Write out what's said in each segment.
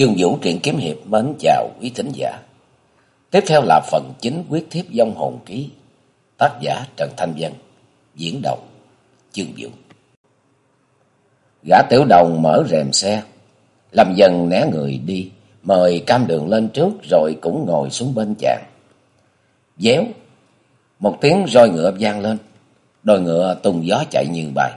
Chương Vũ truyện kiếm hiệp mến chào quý thính giả. Tiếp theo là phần chính quyết thiếp dông hồn ký. Tác giả Trần Thanh Vân. Diễn đọc Chương Vũ. Gã tiểu đồng mở rèm xe. làm dần né người đi. Mời cam đường lên trước rồi cũng ngồi xuống bên chàng. Déo. Một tiếng roi ngựa vang lên. Đôi ngựa tung gió chạy như bài.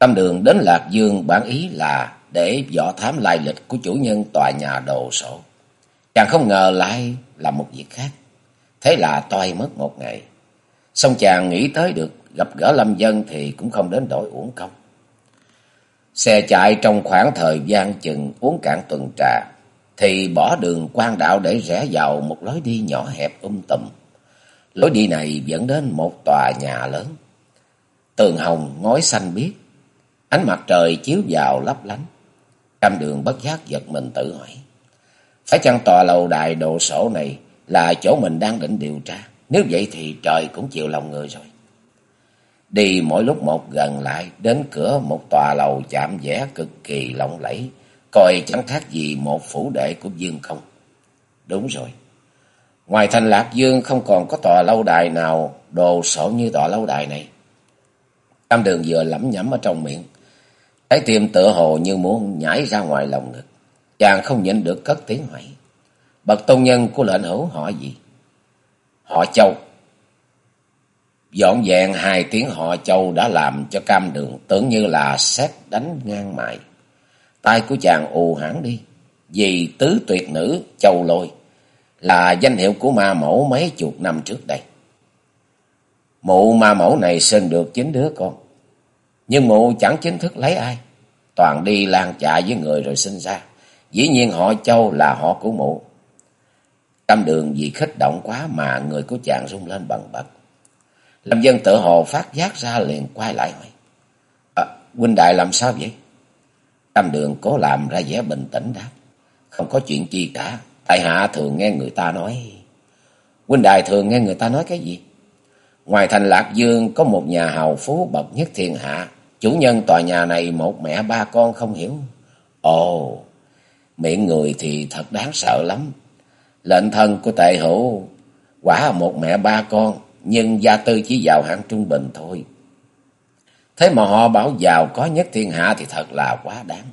Cam đường đến Lạc Dương bản ý là để dò thám lai lịch của chủ nhân tòa nhà đồ sổ. Chàng không ngờ lại là một việc khác. Thế là toay mất một ngày. Xong chàng nghĩ tới được gặp gỡ Lâm Dân thì cũng không đến đổi uổng công. Xe chạy trong khoảng thời gian chừng uống cạn tuần trà, thì bỏ đường quan đạo để rẽ vào một lối đi nhỏ hẹp um tùm. Lối đi này dẫn đến một tòa nhà lớn. Tường hồng ngói xanh biếc, ánh mặt trời chiếu vào lấp lánh. Cam đường bất giác giật mình tự hỏi. Phải chăng tòa lầu đài đồ sổ này là chỗ mình đang định điều tra? Nếu vậy thì trời cũng chịu lòng người rồi. Đi mỗi lúc một gần lại đến cửa một tòa lầu chạm vẽ cực kỳ lộng lẫy, coi chẳng khác gì một phủ đệ của Dương không. Đúng rồi. Ngoài thành Lạc Dương không còn có tòa lâu đài nào đồ sổ như tòa lâu đài này. Cam đường vừa lẩm nhẩm ở trong miệng, Trái tim tựa hồ như muốn nhảy ra ngoài lòng ngực. Chàng không nhịn được cất tiếng hỏi. Bậc tôn nhân của lệnh hữu họ gì? Họ châu. Dọn dẹn hai tiếng họ châu đã làm cho cam đường tưởng như là xét đánh ngang mại. tay của chàng ù hẳn đi. Vì tứ tuyệt nữ châu lôi là danh hiệu của ma mẫu mấy chục năm trước đây. Mụ ma mẫu này sinh được chín đứa con. Nhưng mụ chẳng chính thức lấy ai. Toàn đi lan chạy với người rồi sinh ra. Dĩ nhiên họ châu là họ của mụ. Tâm đường vì khích động quá mà người của chàng rung lên bằng bật. Lâm dân tự hồ phát giác ra liền quay lại hỏi. À, huynh đại làm sao vậy? Tâm đường cố làm ra vẻ bình tĩnh đáp. Không có chuyện chi cả. Tại hạ thường nghe người ta nói. Huynh đại thường nghe người ta nói cái gì? Ngoài thành Lạc Dương có một nhà hào phú bậc nhất thiên hạ. Chủ nhân tòa nhà này một mẹ ba con không hiểu. Ồ, miệng người thì thật đáng sợ lắm. Lệnh thân của tệ hữu quả một mẹ ba con, nhưng gia tư chỉ vào hạng trung bình thôi. Thế mà họ bảo giàu có nhất thiên hạ thì thật là quá đáng.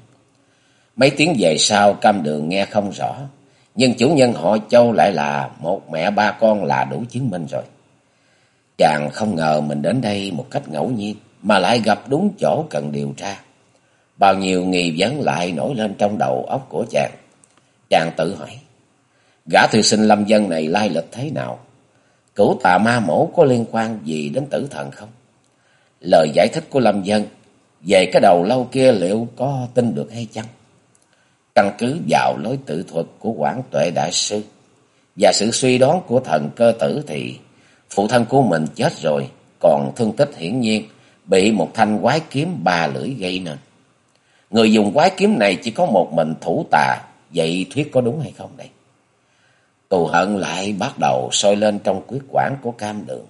Mấy tiếng về sau cam đường nghe không rõ, nhưng chủ nhân họ châu lại là một mẹ ba con là đủ chứng minh rồi. Chàng không ngờ mình đến đây một cách ngẫu nhiên mà lại gặp đúng chỗ cần điều tra. Bao nhiêu nghi vấn lại nổi lên trong đầu óc của chàng. Chàng tự hỏi, gã thư sinh lâm dân này lai lịch thế nào? Cửu tà ma mổ có liên quan gì đến tử thần không? Lời giải thích của lâm dân về cái đầu lâu kia liệu có tin được hay chăng? Căn cứ vào lối tự thuật của Quảng Tuệ Đại Sư và sự suy đoán của thần cơ tử thì phụ thân của mình chết rồi, còn thương tích hiển nhiên bị một thanh quái kiếm ba lưỡi gây nên. Người dùng quái kiếm này chỉ có một mình thủ tà, vậy thuyết có đúng hay không đây? Tù hận lại bắt đầu sôi lên trong quyết quản của cam đường.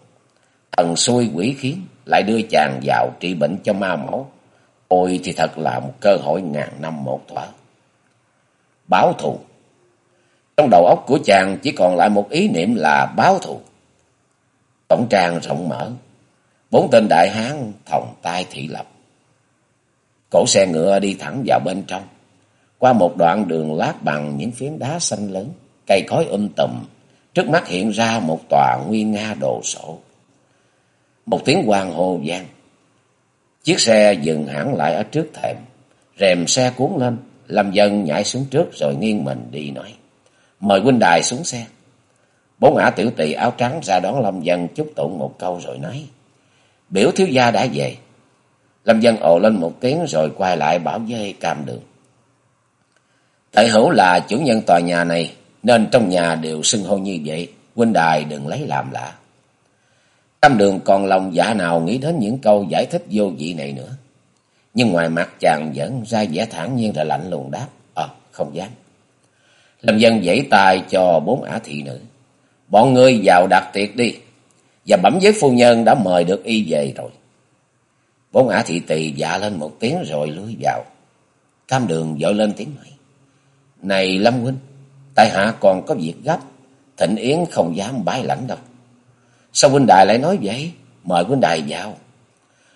Thần xui quỷ khiến lại đưa chàng vào trị bệnh cho ma mẫu. Ôi thì thật là một cơ hội ngàn năm một thỏa. Báo thù. Trong đầu óc của chàng chỉ còn lại một ý niệm là báo thù. Tổng trang rộng mở, Bốn tên đại hán thòng tay thị lập. Cổ xe ngựa đi thẳng vào bên trong. Qua một đoạn đường lát bằng những phiến đá xanh lớn, cây cối um tùm. Trước mắt hiện ra một tòa nguy nga đồ sổ. Một tiếng hoàng hồ vang. Chiếc xe dừng hẳn lại ở trước thềm. Rèm xe cuốn lên. Lâm dân nhảy xuống trước rồi nghiêng mình đi nói. Mời huynh đài xuống xe. Bốn ả tiểu tỳ áo trắng ra đón Lâm dân chúc tụng một câu rồi nói biểu thiếu gia đã về. Lâm dân ồ lên một tiếng rồi quay lại bảo với cam đường. Tại hữu là chủ nhân tòa nhà này, nên trong nhà đều xưng hô như vậy, huynh đài đừng lấy làm lạ. Cam đường còn lòng dạ nào nghĩ đến những câu giải thích vô vị này nữa. Nhưng ngoài mặt chàng vẫn ra vẻ thản nhiên rồi lạnh lùng đáp. Ờ, không dám. Lâm dân dãy tay cho bốn ả thị nữ. Bọn ngươi vào đặt tiệc đi và bẩm với phu nhân đã mời được y về rồi. Bốn ả thị tỳ dạ lên một tiếng rồi lưới vào. Cam đường dội lên tiếng mày. Này Lâm huynh, tại hạ còn có việc gấp, Thịnh Yến không dám bái lãnh đâu. Sao huynh đài lại nói vậy? Mời huynh đài vào.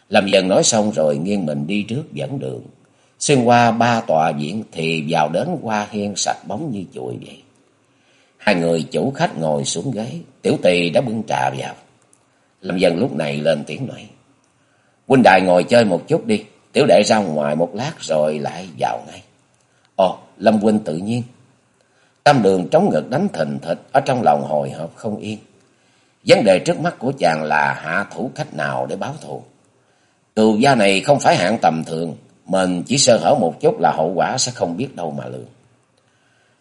Lâm dần nói xong rồi nghiêng mình đi trước dẫn đường. Xuyên qua ba tòa viện thì vào đến hoa hiên sạch bóng như chuỗi vậy. Hai người chủ khách ngồi xuống ghế, tiểu tỳ đã bưng trà vào. Lâm dân lúc này lên tiếng nói. Huynh đài ngồi chơi một chút đi, tiểu đệ ra ngoài một lát rồi lại vào ngay. Ồ, Lâm huynh tự nhiên. Tam đường trống ngực đánh thình thịch ở trong lòng hồi hộp không yên. Vấn đề trước mắt của chàng là hạ thủ cách nào để báo thù. Cừu gia này không phải hạng tầm thường, mình chỉ sơ hở một chút là hậu quả sẽ không biết đâu mà lường.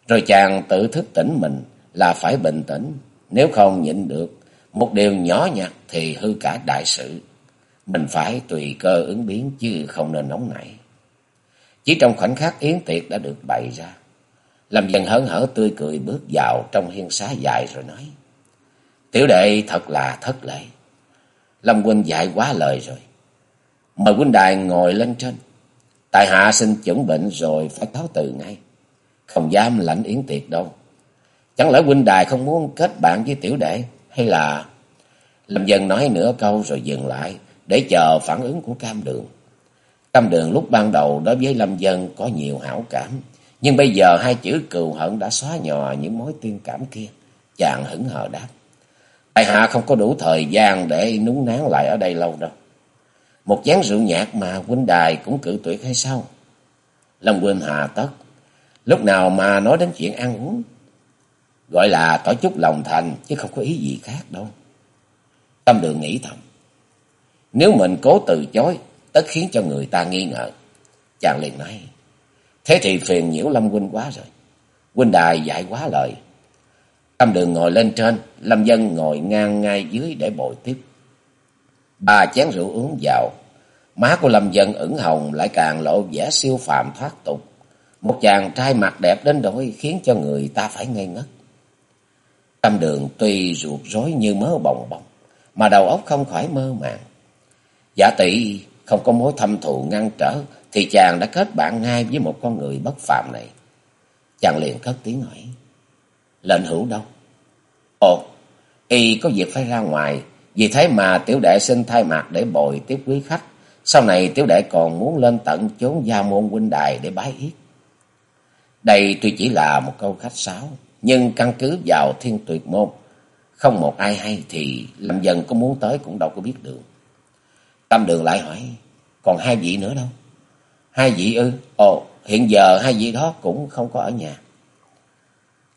Rồi chàng tự thức tỉnh mình là phải bình tĩnh, nếu không nhịn được một điều nhỏ nhặt thì hư cả đại sự. Mình phải tùy cơ ứng biến chứ không nên nóng nảy. Chỉ trong khoảnh khắc yến tiệc đã được bày ra. Lâm dần hớn hở tươi cười bước vào trong hiên xá dài rồi nói. Tiểu đệ, thật là thất lễ. Lâm huynh dạy quá lời rồi. Mời huynh đài ngồi lên trên. Tại hạ xin chuẩn bệnh rồi phải cáo từ ngay. Không dám lãnh yến tiệc đâu. Chẳng lẽ huynh đài không muốn kết bạn với tiểu đệ? Hay là... Lâm dân nói nửa câu rồi dừng lại để chờ phản ứng của cam đường. Cam đường lúc ban đầu đối với Lâm dân có nhiều hảo cảm. Nhưng bây giờ hai chữ cừu hận đã xóa nhòa những mối tiên cảm kia. Chàng hững hờ đáp. Tại hạ không có đủ thời gian để núng nán lại ở đây lâu đâu. Một chén rượu nhạt mà huynh đài cũng cự tuyệt hay sao? Lâm Quynh hà tất. Lúc nào mà nói đến chuyện ăn uống. Gọi là tỏ chút lòng thành chứ không có ý gì khác đâu. Tâm đường nghĩ thầm. Nếu mình cố từ chối, tất khiến cho người ta nghi ngờ. Chàng liền nói. Thế thì phiền nhiễu Lâm Huynh quá rồi. Huynh đài dạy quá lời. Tâm đường ngồi lên trên, Lâm Dân ngồi ngang ngay dưới để bồi tiếp. Ba chén rượu uống vào, má của Lâm Dân ửng hồng lại càng lộ vẻ siêu phàm thoát tục. Một chàng trai mặt đẹp đến đổi khiến cho người ta phải ngây ngất. Tâm đường tuy ruột rối như mớ bồng bồng, mà đầu óc không khỏi mơ màng. Giả tỷ không có mối thâm thù ngăn trở, thì chàng đã kết bạn ngay với một con người bất phàm này. Chàng liền cất tiếng hỏi, lệnh hữu đâu? Ồ, y có việc phải ra ngoài, vì thế mà tiểu đệ xin thay mặt để bồi tiếp quý khách. Sau này tiểu đệ còn muốn lên tận chốn gia môn huynh đài để bái yết. Đây tuy chỉ là một câu khách sáo, nhưng căn cứ vào thiên tuyệt môn, không một ai hay thì làm dần có muốn tới cũng đâu có biết được. Tâm đường lại hỏi, còn hai vị nữa đâu? Hai vị ư? Ồ, hiện giờ hai vị đó cũng không có ở nhà.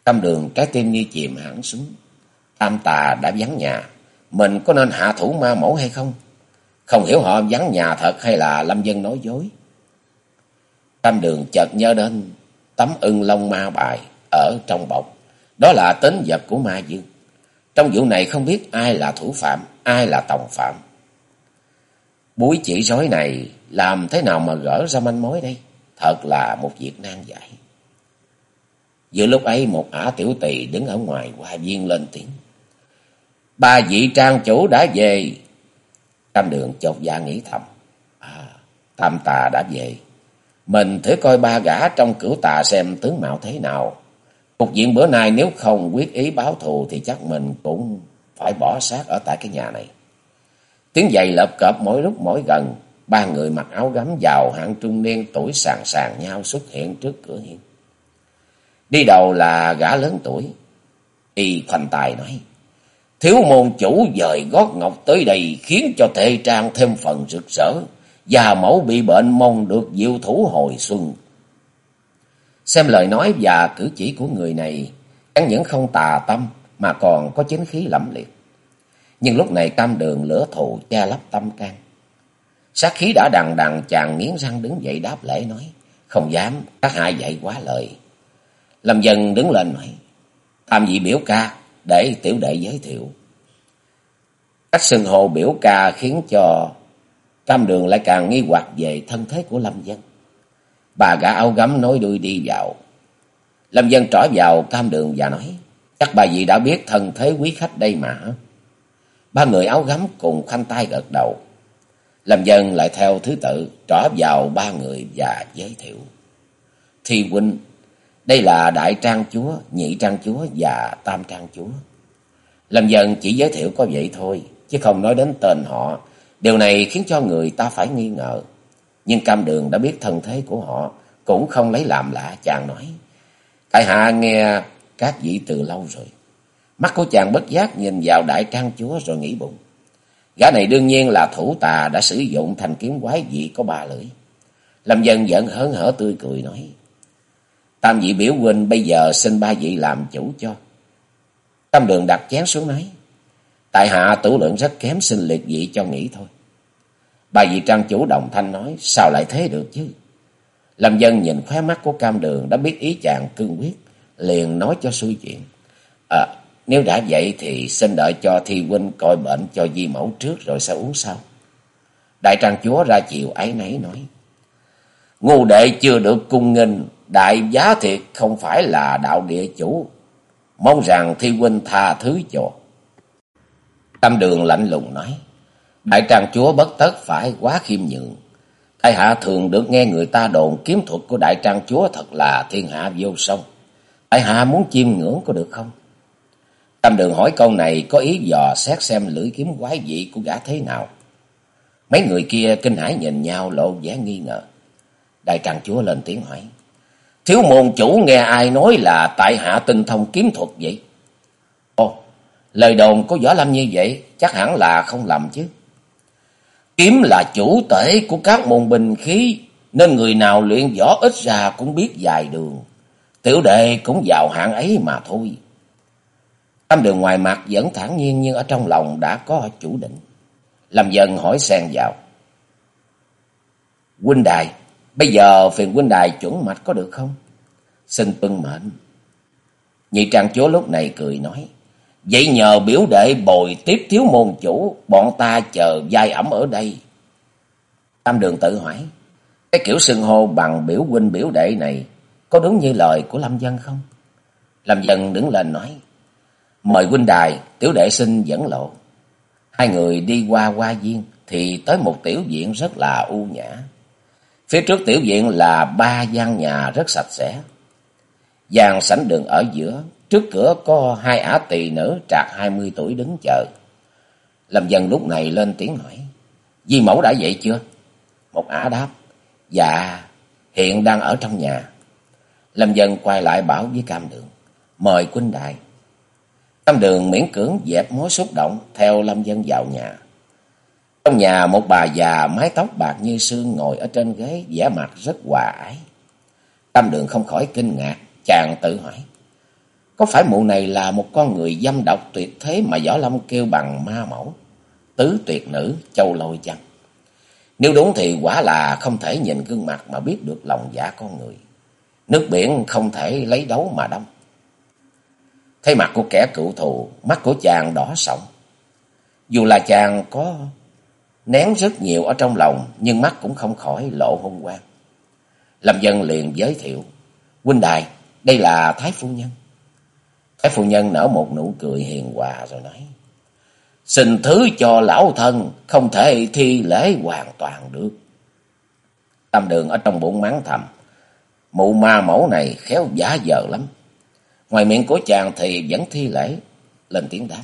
Tâm đường trái tim như chìm hẳn xuống. Tam tà đã vắng nhà, mình có nên hạ thủ ma mẫu hay không? Không hiểu họ vắng nhà thật hay là lâm dân nói dối. Tam đường chợt nhớ đến tấm ưng long ma bài ở trong bọc. Đó là tính vật của ma dương. Trong vụ này không biết ai là thủ phạm, ai là tòng phạm. buổi chỉ rối này làm thế nào mà gỡ ra manh mối đây? Thật là một việc nan giải. Giữa lúc ấy một ả tiểu tỳ đứng ở ngoài hoa viên lên tiếng. Ba vị trang chủ đã về. Tam đường chột dạ nghĩ thầm. À, tam tà đã về. Mình thử coi ba gã trong cửu tà xem tướng mạo thế nào. Cục diện bữa nay nếu không quyết ý báo thù thì chắc mình cũng phải bỏ xác ở tại cái nhà này. Tiếng giày lợp cợp mỗi lúc mỗi gần. Ba người mặc áo gấm vào hạng trung niên tuổi sàng sàng nhau xuất hiện trước cửa hiên. Đi đầu là gã lớn tuổi. Y thành tài nói. Thiếu môn chủ dời gót ngọc tới đây khiến cho thể trang thêm phần rực rỡ. Già mẫu bị bệnh mong được diệu thủ hồi xuân. Xem lời nói và cử chỉ của người này, chẳng những không tà tâm mà còn có chính khí lẫm liệt. Nhưng lúc này cam đường lửa thù che lấp tâm can. Sát khí đã đằng đằng chàng nghiến răng đứng dậy đáp lễ nói, không dám, các hạ dạy quá lời. Lâm dân đứng lên nói, tam vị biểu ca để tiểu đệ giới thiệu. Cách xưng hồ biểu ca khiến cho cam đường lại càng nghi hoặc về thân thế của Lâm dân. Bà gã áo gấm nói đuôi đi vào. Lâm dân trỏ vào cam đường và nói, chắc bà dì đã biết thân thế quý khách đây mà. Ba người áo gấm cùng khoanh tay gật đầu. Lâm dân lại theo thứ tự trỏ vào ba người và giới thiệu. Thi huynh Đây là Đại Trang Chúa, Nhị Trang Chúa và Tam Trang Chúa. Lâm dân chỉ giới thiệu có vậy thôi, chứ không nói đến tên họ. Điều này khiến cho người ta phải nghi ngờ. Nhưng cam đường đã biết thân thế của họ, cũng không lấy làm lạ, chàng nói. Tại hạ nghe các vị từ lâu rồi. Mắt của chàng bất giác nhìn vào đại trang chúa rồi nghĩ bụng. Gã này đương nhiên là thủ tà đã sử dụng thành kiếm quái dị có ba lưỡi. Lâm dân giận hớn hở tươi cười nói. Tam vị biểu huynh bây giờ xin ba vị làm chủ cho. Tam đường đặt chén xuống nói. Tại hạ tủ lượng rất kém xin liệt vị cho nghỉ thôi. Bà vị trang chủ đồng thanh nói. Sao lại thế được chứ? Lâm dân nhìn khóe mắt của cam đường đã biết ý chàng cương quyết. Liền nói cho suy chuyện. À, ờ, nếu đã vậy thì xin đợi cho thi huynh coi bệnh cho di mẫu trước rồi sẽ uống sau. Đại trang chúa ra chiều ấy nấy nói. Ngu đệ chưa được cung nghênh, đại giá thiệt không phải là đạo địa chủ. Mong rằng thi huynh tha thứ cho. Tâm đường lạnh lùng nói. Đại trang chúa bất tất phải quá khiêm nhượng. Tại hạ thường được nghe người ta đồn kiếm thuật của đại trang chúa thật là thiên hạ vô song. Tại hạ muốn chiêm ngưỡng có được không? Tam đường hỏi câu này có ý dò xét xem lưỡi kiếm quái dị của gã thế nào. Mấy người kia kinh hãi nhìn nhau lộ vẻ nghi ngờ. Đại tràng chúa lên tiếng hỏi. Thiếu môn chủ nghe ai nói là tại hạ tinh thông kiếm thuật vậy? Ồ, lời đồn có võ lâm như vậy chắc hẳn là không lầm chứ. Kiếm là chủ tể của các môn binh khí, nên người nào luyện võ ít ra cũng biết dài đường. Tiểu đệ cũng vào hạng ấy mà thôi. Tam đường ngoài mặt vẫn thản nhiên nhưng ở trong lòng đã có chủ định. Lâm dần hỏi xen vào. Huynh đài, bây giờ phiền huynh đài chuẩn mạch có được không? Xin tuân mệnh. Nhị trang chúa lúc này cười nói. Vậy nhờ biểu đệ bồi tiếp thiếu môn chủ, bọn ta chờ giai ẩm ở đây. Tam đường tự hỏi, cái kiểu xưng hô bằng biểu huynh biểu đệ này có đúng như lời của Lâm Dân không? Lâm Dân đứng lên nói, mời huynh đài, tiểu đệ xin dẫn lộ. Hai người đi qua hoa viên thì tới một tiểu viện rất là u nhã. Phía trước tiểu viện là ba gian nhà rất sạch sẽ. gian sảnh đường ở giữa, trước cửa có hai ả tỳ nữ trạc hai mươi tuổi đứng chờ. Lâm Dân lúc này lên tiếng hỏi, Di mẫu đã dậy chưa? Một ả đáp, dạ, hiện đang ở trong nhà. Lâm Dân quay lại bảo với Cam Đường, mời Quynh đại. Cam Đường miễn cưỡng dẹp mối xúc động theo Lâm Dân vào nhà. Trong nhà một bà già mái tóc bạc như sương ngồi ở trên ghế vẻ mặt rất hòa ái. Cam Đường không khỏi kinh ngạc, chàng tự hỏi. Có phải mụ này là một con người dâm độc tuyệt thế mà Võ Lâm kêu bằng ma mẫu, tứ tuyệt nữ, châu lôi chăng? Nếu đúng thì quả là không thể nhìn gương mặt mà biết được lòng dạ con người. Nước biển không thể lấy đấu mà đâm. Thấy mặt của kẻ cựu thù, mắt của chàng đỏ sọng. Dù là chàng có nén rất nhiều ở trong lòng, nhưng mắt cũng không khỏi lộ hung quang. Lâm dân liền giới thiệu, huynh đài, đây là Thái Phu Nhân. Thái Phu Nhân nở một nụ cười hiền hòa rồi nói, Xin thứ cho lão thân, không thể thi lễ hoàn toàn được. Tâm đường ở trong bụng mắng thầm, mụ ma mẫu này khéo giả dờ lắm. Ngoài miệng của chàng thì vẫn thi lễ, lên tiếng đáp.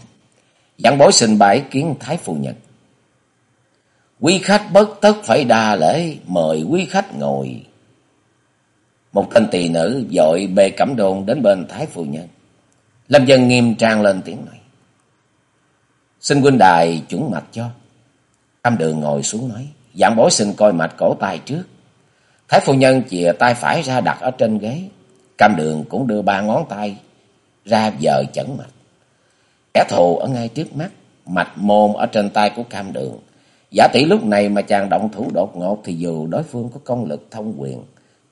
Giảng bối xin bái kiến Thái Phu Nhân. Quý khách bất tất phải đa lễ, mời quý khách ngồi. Một tên tỳ nữ dội bê cẩm đồn đến bên Thái Phu Nhân. Lâm dân nghiêm trang lên tiếng nói. Xin huynh đài chuẩn mạch cho. cam đường ngồi xuống nói. Dạng bối xin coi mạch cổ tay trước. Thái phu nhân chìa tay phải ra đặt ở trên ghế. Cam đường cũng đưa ba ngón tay ra giờ chẩn mạch. Kẻ thù ở ngay trước mắt. Mạch môn ở trên tay của cam đường. Giả tỷ lúc này mà chàng động thủ đột ngột thì dù đối phương có công lực thông quyền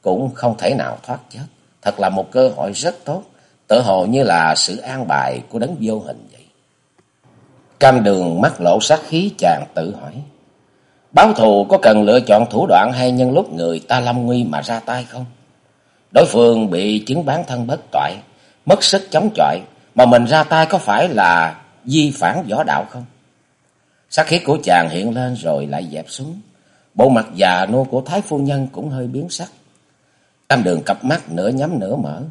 cũng không thể nào thoát chết. Thật là một cơ hội rất tốt, tự hồ như là sự an bài của đấng vô hình vậy. Cam đường mắt lộ sát khí chàng tự hỏi. Báo thù có cần lựa chọn thủ đoạn hay nhân lúc người ta lâm nguy mà ra tay không? Đối phương bị chứng bán thân bất toại, mất sức chống chọi, mà mình ra tay có phải là di phản võ đạo không? Sát khí của chàng hiện lên rồi lại dẹp xuống. Bộ mặt già nua của Thái Phu Nhân cũng hơi biến sắc. Cam đường cặp mắt nửa nhắm nửa mở.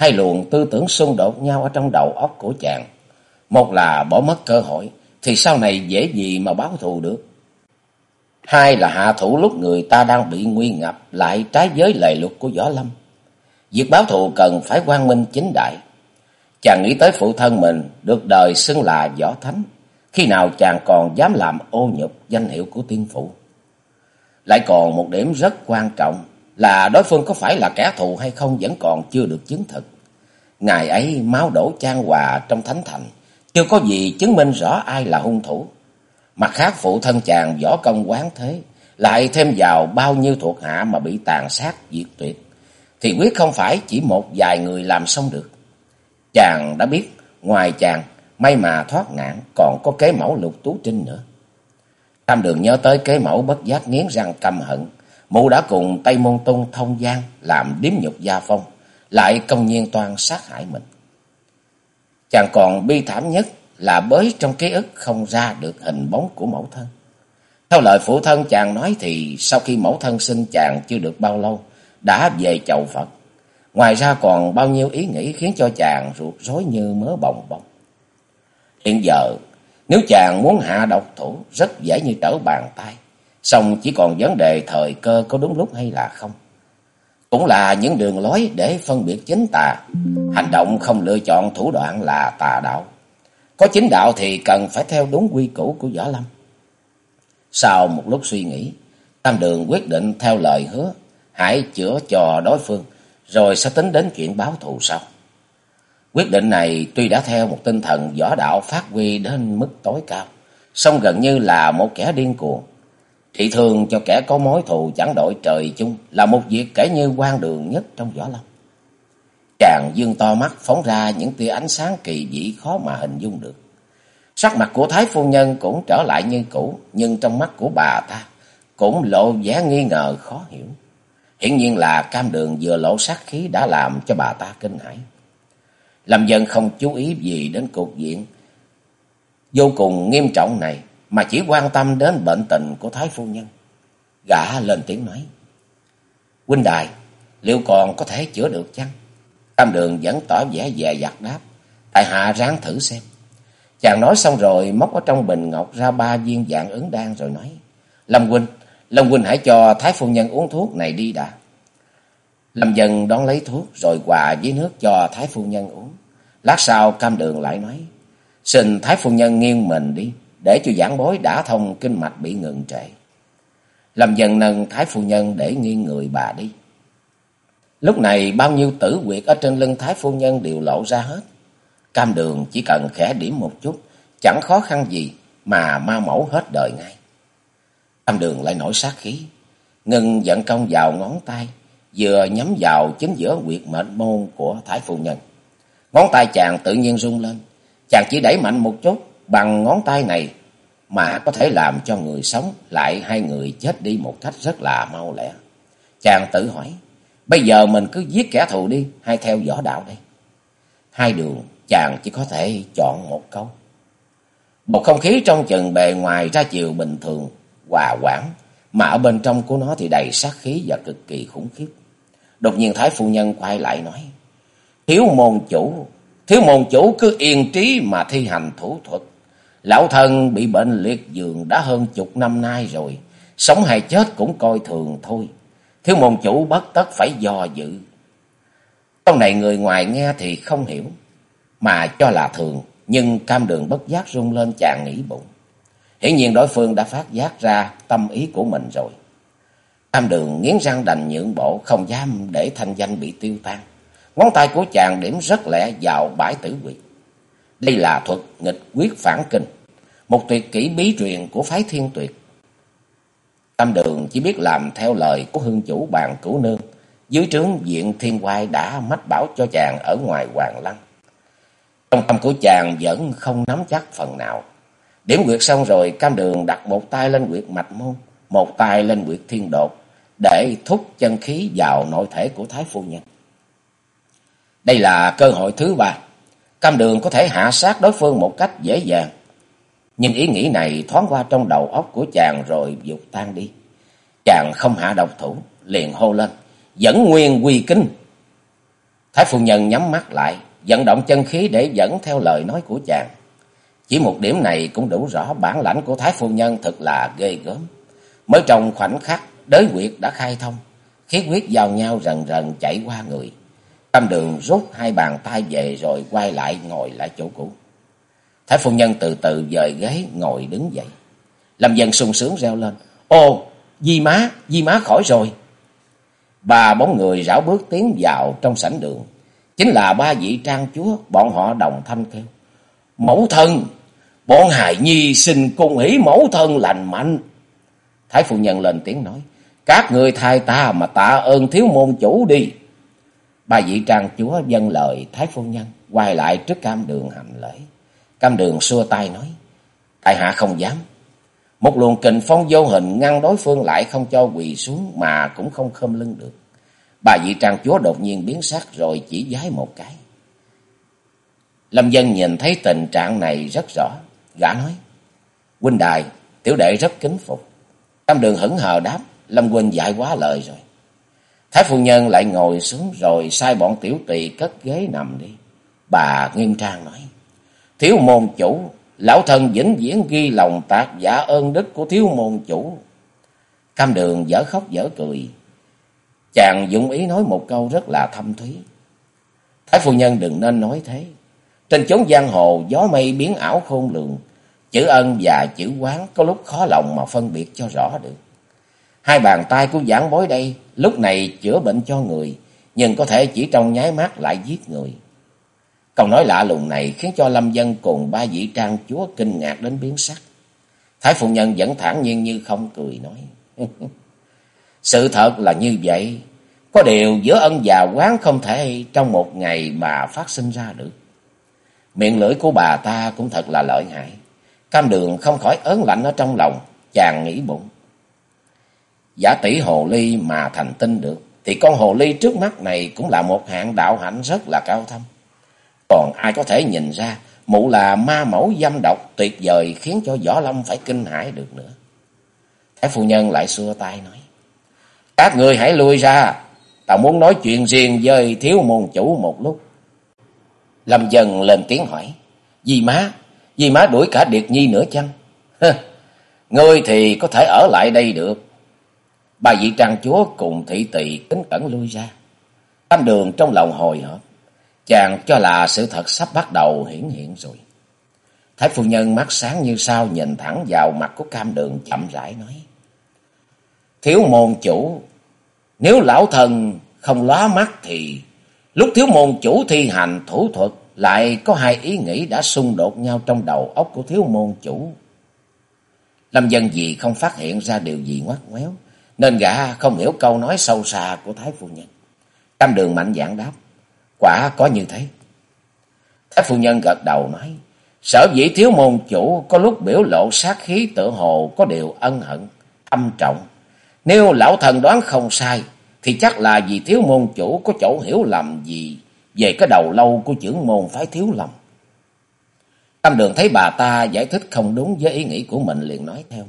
Hai luồng tư tưởng xung đột nhau ở trong đầu óc của chàng. Một là bỏ mất cơ hội, thì sau này dễ gì mà báo thù được. Hai là hạ thủ lúc người ta đang bị nguy ngập lại trái giới lệ luật của Võ Lâm. Việc báo thù cần phải quang minh chính đại. Chàng nghĩ tới phụ thân mình được đời xưng là Võ Thánh. Khi nào chàng còn dám làm ô nhục danh hiệu của tiên phụ. Lại còn một điểm rất quan trọng là đối phương có phải là kẻ thù hay không vẫn còn chưa được chứng thực. Ngày ấy máu đổ chan hòa trong thánh thành, chưa có gì chứng minh rõ ai là hung thủ. Mặt khác phụ thân chàng võ công quán thế, lại thêm vào bao nhiêu thuộc hạ mà bị tàn sát diệt tuyệt, thì quyết không phải chỉ một vài người làm xong được. Chàng đã biết, ngoài chàng, may mà thoát nạn, còn có kế mẫu lục tú trinh nữa. Tam đường nhớ tới kế mẫu bất giác nghiến răng căm hận, mụ đã cùng Tây Môn Tung thông gian làm điếm nhục gia phong, lại công nhiên toan sát hại mình. Chàng còn bi thảm nhất là bới trong ký ức không ra được hình bóng của mẫu thân. Theo lời phụ thân chàng nói thì sau khi mẫu thân sinh chàng chưa được bao lâu, đã về chầu Phật. Ngoài ra còn bao nhiêu ý nghĩ khiến cho chàng ruột rối như mớ bồng bồng. Hiện giờ, nếu chàng muốn hạ độc thủ, rất dễ như trở bàn tay. Xong chỉ còn vấn đề thời cơ có đúng lúc hay là không. Cũng là những đường lối để phân biệt chính tà. Hành động không lựa chọn thủ đoạn là tà đạo. Có chính đạo thì cần phải theo đúng quy củ của Võ Lâm. Sau một lúc suy nghĩ, Tam Đường quyết định theo lời hứa, hãy chữa cho đối phương, rồi sẽ tính đến chuyện báo thù sau. Quyết định này tuy đã theo một tinh thần võ đạo phát huy đến mức tối cao, song gần như là một kẻ điên cuồng. Thị thường cho kẻ có mối thù chẳng đổi trời chung là một việc kể như quan đường nhất trong võ lâm. Chàng dương to mắt phóng ra những tia ánh sáng kỳ dị khó mà hình dung được. Sắc mặt của Thái Phu Nhân cũng trở lại như cũ, nhưng trong mắt của bà ta cũng lộ vẻ nghi ngờ khó hiểu. Hiển nhiên là cam đường vừa lộ sát khí đã làm cho bà ta kinh hãi. Lâm dân không chú ý gì đến cuộc diện vô cùng nghiêm trọng này, mà chỉ quan tâm đến bệnh tình của Thái Phu Nhân. Gã lên tiếng nói. Huynh đài, liệu còn có thể chữa được chăng? Tam đường vẫn tỏ vẻ dè dặt đáp. Tại hạ ráng thử xem. Chàng nói xong rồi móc ở trong bình ngọc ra ba viên dạng ứng đan rồi nói. Lâm huynh, Lâm huynh hãy cho Thái Phu Nhân uống thuốc này đi đã. Lâm Dần đón lấy thuốc rồi hòa với nước cho Thái Phu Nhân uống. Lát sau cam đường lại nói. Xin Thái Phu Nhân nghiêng mình đi, để cho giảng bối đã thông kinh mạch bị ngừng trệ. Lâm dần nâng Thái Phu Nhân để nghiêng người bà đi. Lúc này bao nhiêu tử quyệt ở trên lưng Thái Phu Nhân đều lộ ra hết. Cam đường chỉ cần khẽ điểm một chút, chẳng khó khăn gì mà ma mẫu hết đời ngay. Cam đường lại nổi sát khí, ngừng dẫn công vào ngón tay, vừa nhắm vào chính giữa quyệt mệnh môn của Thái Phu Nhân. Ngón tay chàng tự nhiên rung lên, chàng chỉ đẩy mạnh một chút bằng ngón tay này mà có thể làm cho người sống lại hai người chết đi một cách rất là mau lẹ. Chàng tự hỏi, Bây giờ mình cứ giết kẻ thù đi, hay theo võ đạo đây. Hai đường, chàng chỉ có thể chọn một câu. Một không khí trong chừng bề ngoài ra chiều bình thường, hòa quảng, mà ở bên trong của nó thì đầy sát khí và cực kỳ khủng khiếp. Đột nhiên Thái Phu Nhân quay lại nói, Thiếu môn chủ, thiếu môn chủ cứ yên trí mà thi hành thủ thuật. Lão thân bị bệnh liệt giường đã hơn chục năm nay rồi, sống hay chết cũng coi thường thôi. Thiếu môn chủ bất tất phải do dự. Câu này người ngoài nghe thì không hiểu, mà cho là thường, nhưng cam đường bất giác rung lên chàng nghĩ bụng. Hiển nhiên đối phương đã phát giác ra tâm ý của mình rồi. Cam đường nghiến răng đành nhượng bộ, không dám để thanh danh bị tiêu tan. Ngón tay của chàng điểm rất lẹ vào bãi tử quyệt. Đây là thuật nghịch quyết phản kinh, một tuyệt kỹ bí truyền của phái thiên tuyệt. Tam đường chỉ biết làm theo lời của hương chủ bàn cửu nương. Dưới trướng diện thiên quai đã mách bảo cho chàng ở ngoài hoàng lăng. Trong tâm của chàng vẫn không nắm chắc phần nào. Điểm quyệt xong rồi cam đường đặt một tay lên quyệt mạch môn, một tay lên quyệt thiên đột, để thúc chân khí vào nội thể của Thái Phu Nhân. Đây là cơ hội thứ ba. Cam đường có thể hạ sát đối phương một cách dễ dàng. Nhưng ý nghĩ này thoáng qua trong đầu óc của chàng rồi dục tan đi. Chàng không hạ độc thủ, liền hô lên. dẫn nguyên quy kinh. Thái phu nhân nhắm mắt lại, vận động chân khí để dẫn theo lời nói của chàng. Chỉ một điểm này cũng đủ rõ bản lãnh của Thái phu nhân thật là ghê gớm. Mới trong khoảnh khắc, đới quyệt đã khai thông, khí huyết giao nhau rần rần chảy qua người. Tam đường rút hai bàn tay về rồi quay lại ngồi lại chỗ cũ. Thái phu nhân từ từ dời ghế ngồi đứng dậy. Lâm dân sung sướng reo lên. ô di má, di má khỏi rồi. Ba bóng người rảo bước tiến vào trong sảnh đường. Chính là ba vị trang chúa, bọn họ đồng thanh kêu. Mẫu thân, bọn hài nhi xin cung hỷ mẫu thân lành mạnh. Thái phu nhân lên tiếng nói. Các người thay ta mà tạ ơn thiếu môn chủ đi. Ba vị trang chúa dân lời Thái phu nhân quay lại trước cam đường hành lễ. Cam đường xua tay nói. Tại hạ không dám. Một luồng kình phong vô hình ngăn đối phương lại không cho quỳ xuống mà cũng không khom lưng được. Bà vị trang chúa đột nhiên biến sắc rồi chỉ giái một cái. Lâm dân nhìn thấy tình trạng này rất rõ. Gã nói. Huynh đài, tiểu đệ rất kính phục. cam đường hững hờ đáp. Lâm huynh dạy quá lời rồi. Thái phu nhân lại ngồi xuống rồi sai bọn tiểu tỳ cất ghế nằm đi. Bà nghiêm trang nói. Thiếu môn chủ, Lão thân vĩnh viễn ghi lòng tạc giả ơn đức của thiếu môn chủ. Cam đường dở khóc dở cười. Chàng dụng ý nói một câu rất là thâm thúy. Thái phu nhân đừng nên nói thế. Trên chốn giang hồ, gió mây biến ảo khôn lường. Chữ ân và chữ quán có lúc khó lòng mà phân biệt cho rõ được. Hai bàn tay của giảng bối đây lúc này chữa bệnh cho người. Nhưng có thể chỉ trong nháy mắt lại giết người. Câu nói lạ lùng này khiến cho Lâm Dân cùng ba vị trang chúa kinh ngạc đến biến sắc. Thái phụ nhân vẫn thản nhiên như không cười nói. Sự thật là như vậy. Có điều giữa ân và quán không thể trong một ngày mà phát sinh ra được. Miệng lưỡi của bà ta cũng thật là lợi hại. Cam đường không khỏi ớn lạnh ở trong lòng. Chàng nghĩ bụng. Giả tỷ hồ ly mà thành tinh được. Thì con hồ ly trước mắt này cũng là một hạng đạo hạnh rất là cao thâm. Còn ai có thể nhìn ra mụ là ma mẫu dâm độc tuyệt vời khiến cho Võ Lâm phải kinh hãi được nữa. Thái phu nhân lại xua tay nói. Các người hãy lui ra. Ta muốn nói chuyện riêng với thiếu môn chủ một lúc. Lâm dần lên tiếng hỏi. Dì má, dì má đuổi cả Điệt Nhi nữa chăng? Ngươi thì có thể ở lại đây được. Bà vị trang chúa cùng thị tỳ kính cẩn lui ra. Tam đường trong lòng hồi hộp. Chàng cho là sự thật sắp bắt đầu hiển hiện rồi. Thái phu nhân mắt sáng như sao nhìn thẳng vào mặt của cam đường chậm rãi nói. Thiếu môn chủ, nếu lão thần không lóa mắt thì lúc thiếu môn chủ thi hành thủ thuật lại có hai ý nghĩ đã xung đột nhau trong đầu óc của thiếu môn chủ. Lâm dân gì không phát hiện ra điều gì ngoắt ngoéo, nên gã không hiểu câu nói sâu xa của Thái phu nhân. tam đường mạnh dạng đáp. Quả có như thế. Thái phu nhân gật đầu nói. Sở dĩ thiếu môn chủ có lúc biểu lộ sát khí tự hồ có điều ân hận, âm trọng. Nếu lão thần đoán không sai, thì chắc là vì thiếu môn chủ có chỗ hiểu lầm gì về cái đầu lâu của trưởng môn phái thiếu lầm. Tâm đường thấy bà ta giải thích không đúng với ý nghĩ của mình liền nói theo.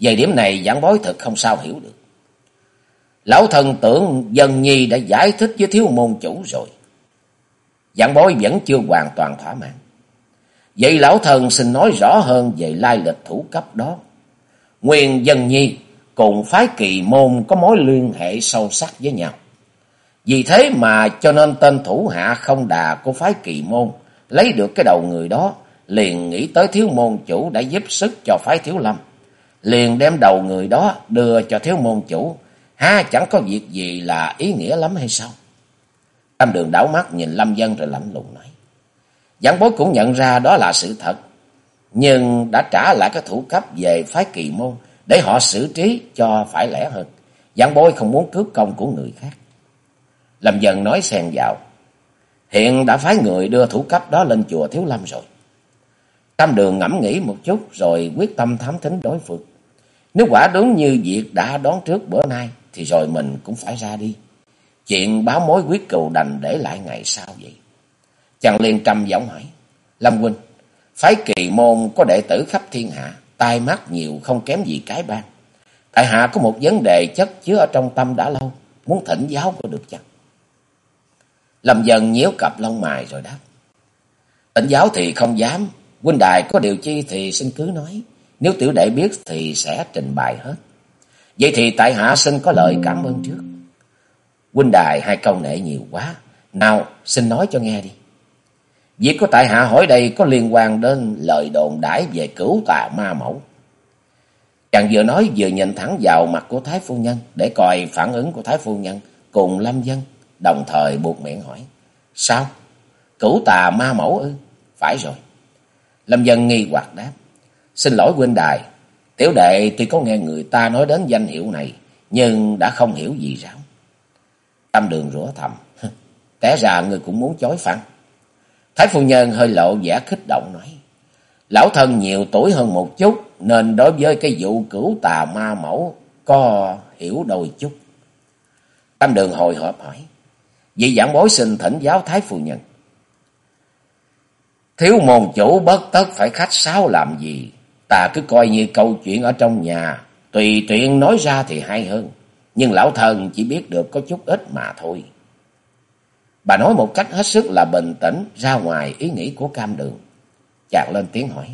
Về điểm này giảng bối thật không sao hiểu được. Lão thần tưởng dân nhi đã giải thích với thiếu môn chủ rồi. Giảng bối vẫn chưa hoàn toàn thỏa mãn. Vậy lão thần xin nói rõ hơn về lai lịch thủ cấp đó. Nguyên dân nhi cùng phái kỳ môn có mối liên hệ sâu sắc với nhau. Vì thế mà cho nên tên thủ hạ không đà của phái kỳ môn lấy được cái đầu người đó, liền nghĩ tới thiếu môn chủ đã giúp sức cho phái thiếu lâm. Liền đem đầu người đó đưa cho thiếu môn chủ, ha, chẳng có việc gì là ý nghĩa lắm hay sao? Tam đường đảo mắt nhìn Lâm Dân rồi lạnh lùng nói. Giảng bối cũng nhận ra đó là sự thật. Nhưng đã trả lại các thủ cấp về phái kỳ môn để họ xử trí cho phải lẽ hơn. Giảng bối không muốn cướp công của người khác. Lâm Dân nói xen vào. Hiện đã phái người đưa thủ cấp đó lên chùa Thiếu Lâm rồi. Tam đường ngẫm nghĩ một chút rồi quyết tâm thám thính đối phương. Nếu quả đúng như việc đã đón trước bữa nay thì rồi mình cũng phải ra đi. Chuyện báo mối quyết cừu đành để lại ngày sau vậy. Chàng liền trầm giọng hỏi. Lâm huynh, phái kỳ môn có đệ tử khắp thiên hạ, tai mắt nhiều không kém gì cái ban. Tại hạ có một vấn đề chất chứa ở trong tâm đã lâu, muốn thỉnh giáo có được chăng? Lâm dần nhíu cặp lông mày rồi đáp. Thỉnh giáo thì không dám, huynh đài có điều chi thì xin cứ nói. Nếu tiểu đệ biết thì sẽ trình bày hết. Vậy thì tại hạ xin có lời cảm ơn trước. Huynh đài hai câu nệ nhiều quá. Nào xin nói cho nghe đi. Việc của tại hạ hỏi đây có liên quan đến lời đồn đãi về cửu tà ma mẫu. Chàng vừa nói vừa nhìn thẳng vào mặt của Thái Phu Nhân để coi phản ứng của Thái Phu Nhân cùng Lâm Dân, đồng thời buộc miệng hỏi. Sao? Cửu tà ma mẫu ư? Phải rồi. Lâm Dân nghi hoặc đáp. Xin lỗi huynh đài, tiểu đệ tuy có nghe người ta nói đến danh hiệu này, nhưng đã không hiểu gì ráo. Tâm đường rủa thầm. Té ra người cũng muốn chối phăng. Thái phu nhân hơi lộ vẻ kích động nói. Lão thân nhiều tuổi hơn một chút, nên đối với cái vụ cửu tà ma mẫu có hiểu đôi chút. Tam đường hồi hộp hỏi. Vị giảng bối xin thỉnh giáo Thái phu nhân. Thiếu môn chủ bất tất phải khách sáo làm gì. Ta cứ coi như câu chuyện ở trong nhà. Tùy tiện nói ra thì hay hơn. Nhưng lão thần chỉ biết được có chút ít mà thôi. Bà nói một cách hết sức là bình tĩnh ra ngoài ý nghĩ của cam đường. Chàng lên tiếng hỏi.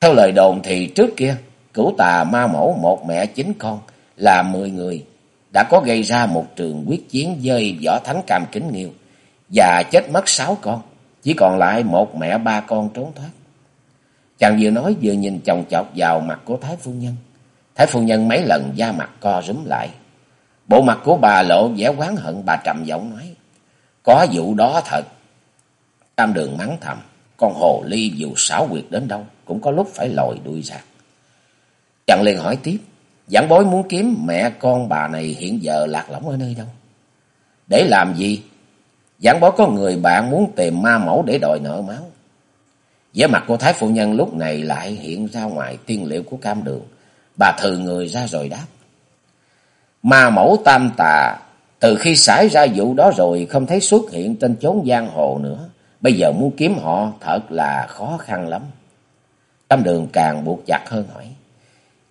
Theo lời đồn thì trước kia, cửu tà ma mẫu một mẹ chín con là mười người đã có gây ra một trường quyết chiến với võ thánh cam kính nghiêu và chết mất sáu con, chỉ còn lại một mẹ ba con trốn thoát. Chàng vừa nói vừa nhìn chồng chọc vào mặt của Thái Phu Nhân. Thái Phu Nhân mấy lần da mặt co rúm lại. Bộ mặt của bà lộ vẻ quán hận, bà trầm giọng nói. Có vụ đó thật. Tam đường mắng thầm. Con hồ ly dù xảo quyệt đến đâu cũng có lúc phải lòi đuôi ra. Chàng liền hỏi tiếp. Giảng bối muốn kiếm mẹ con bà này hiện giờ lạc lõng ở nơi đâu? Để làm gì? Giảng bối có người bạn muốn tìm ma mẫu để đòi nợ máu vẻ mặt của Thái Phụ Nhân lúc này lại hiện ra ngoài tiên liệu của cam đường. Bà thừ người ra rồi đáp. Ma mẫu tam tà từ khi xảy ra vụ đó rồi không thấy xuất hiện trên chốn giang hồ nữa. Bây giờ muốn kiếm họ thật là khó khăn lắm. cam đường càng buộc chặt hơn hỏi.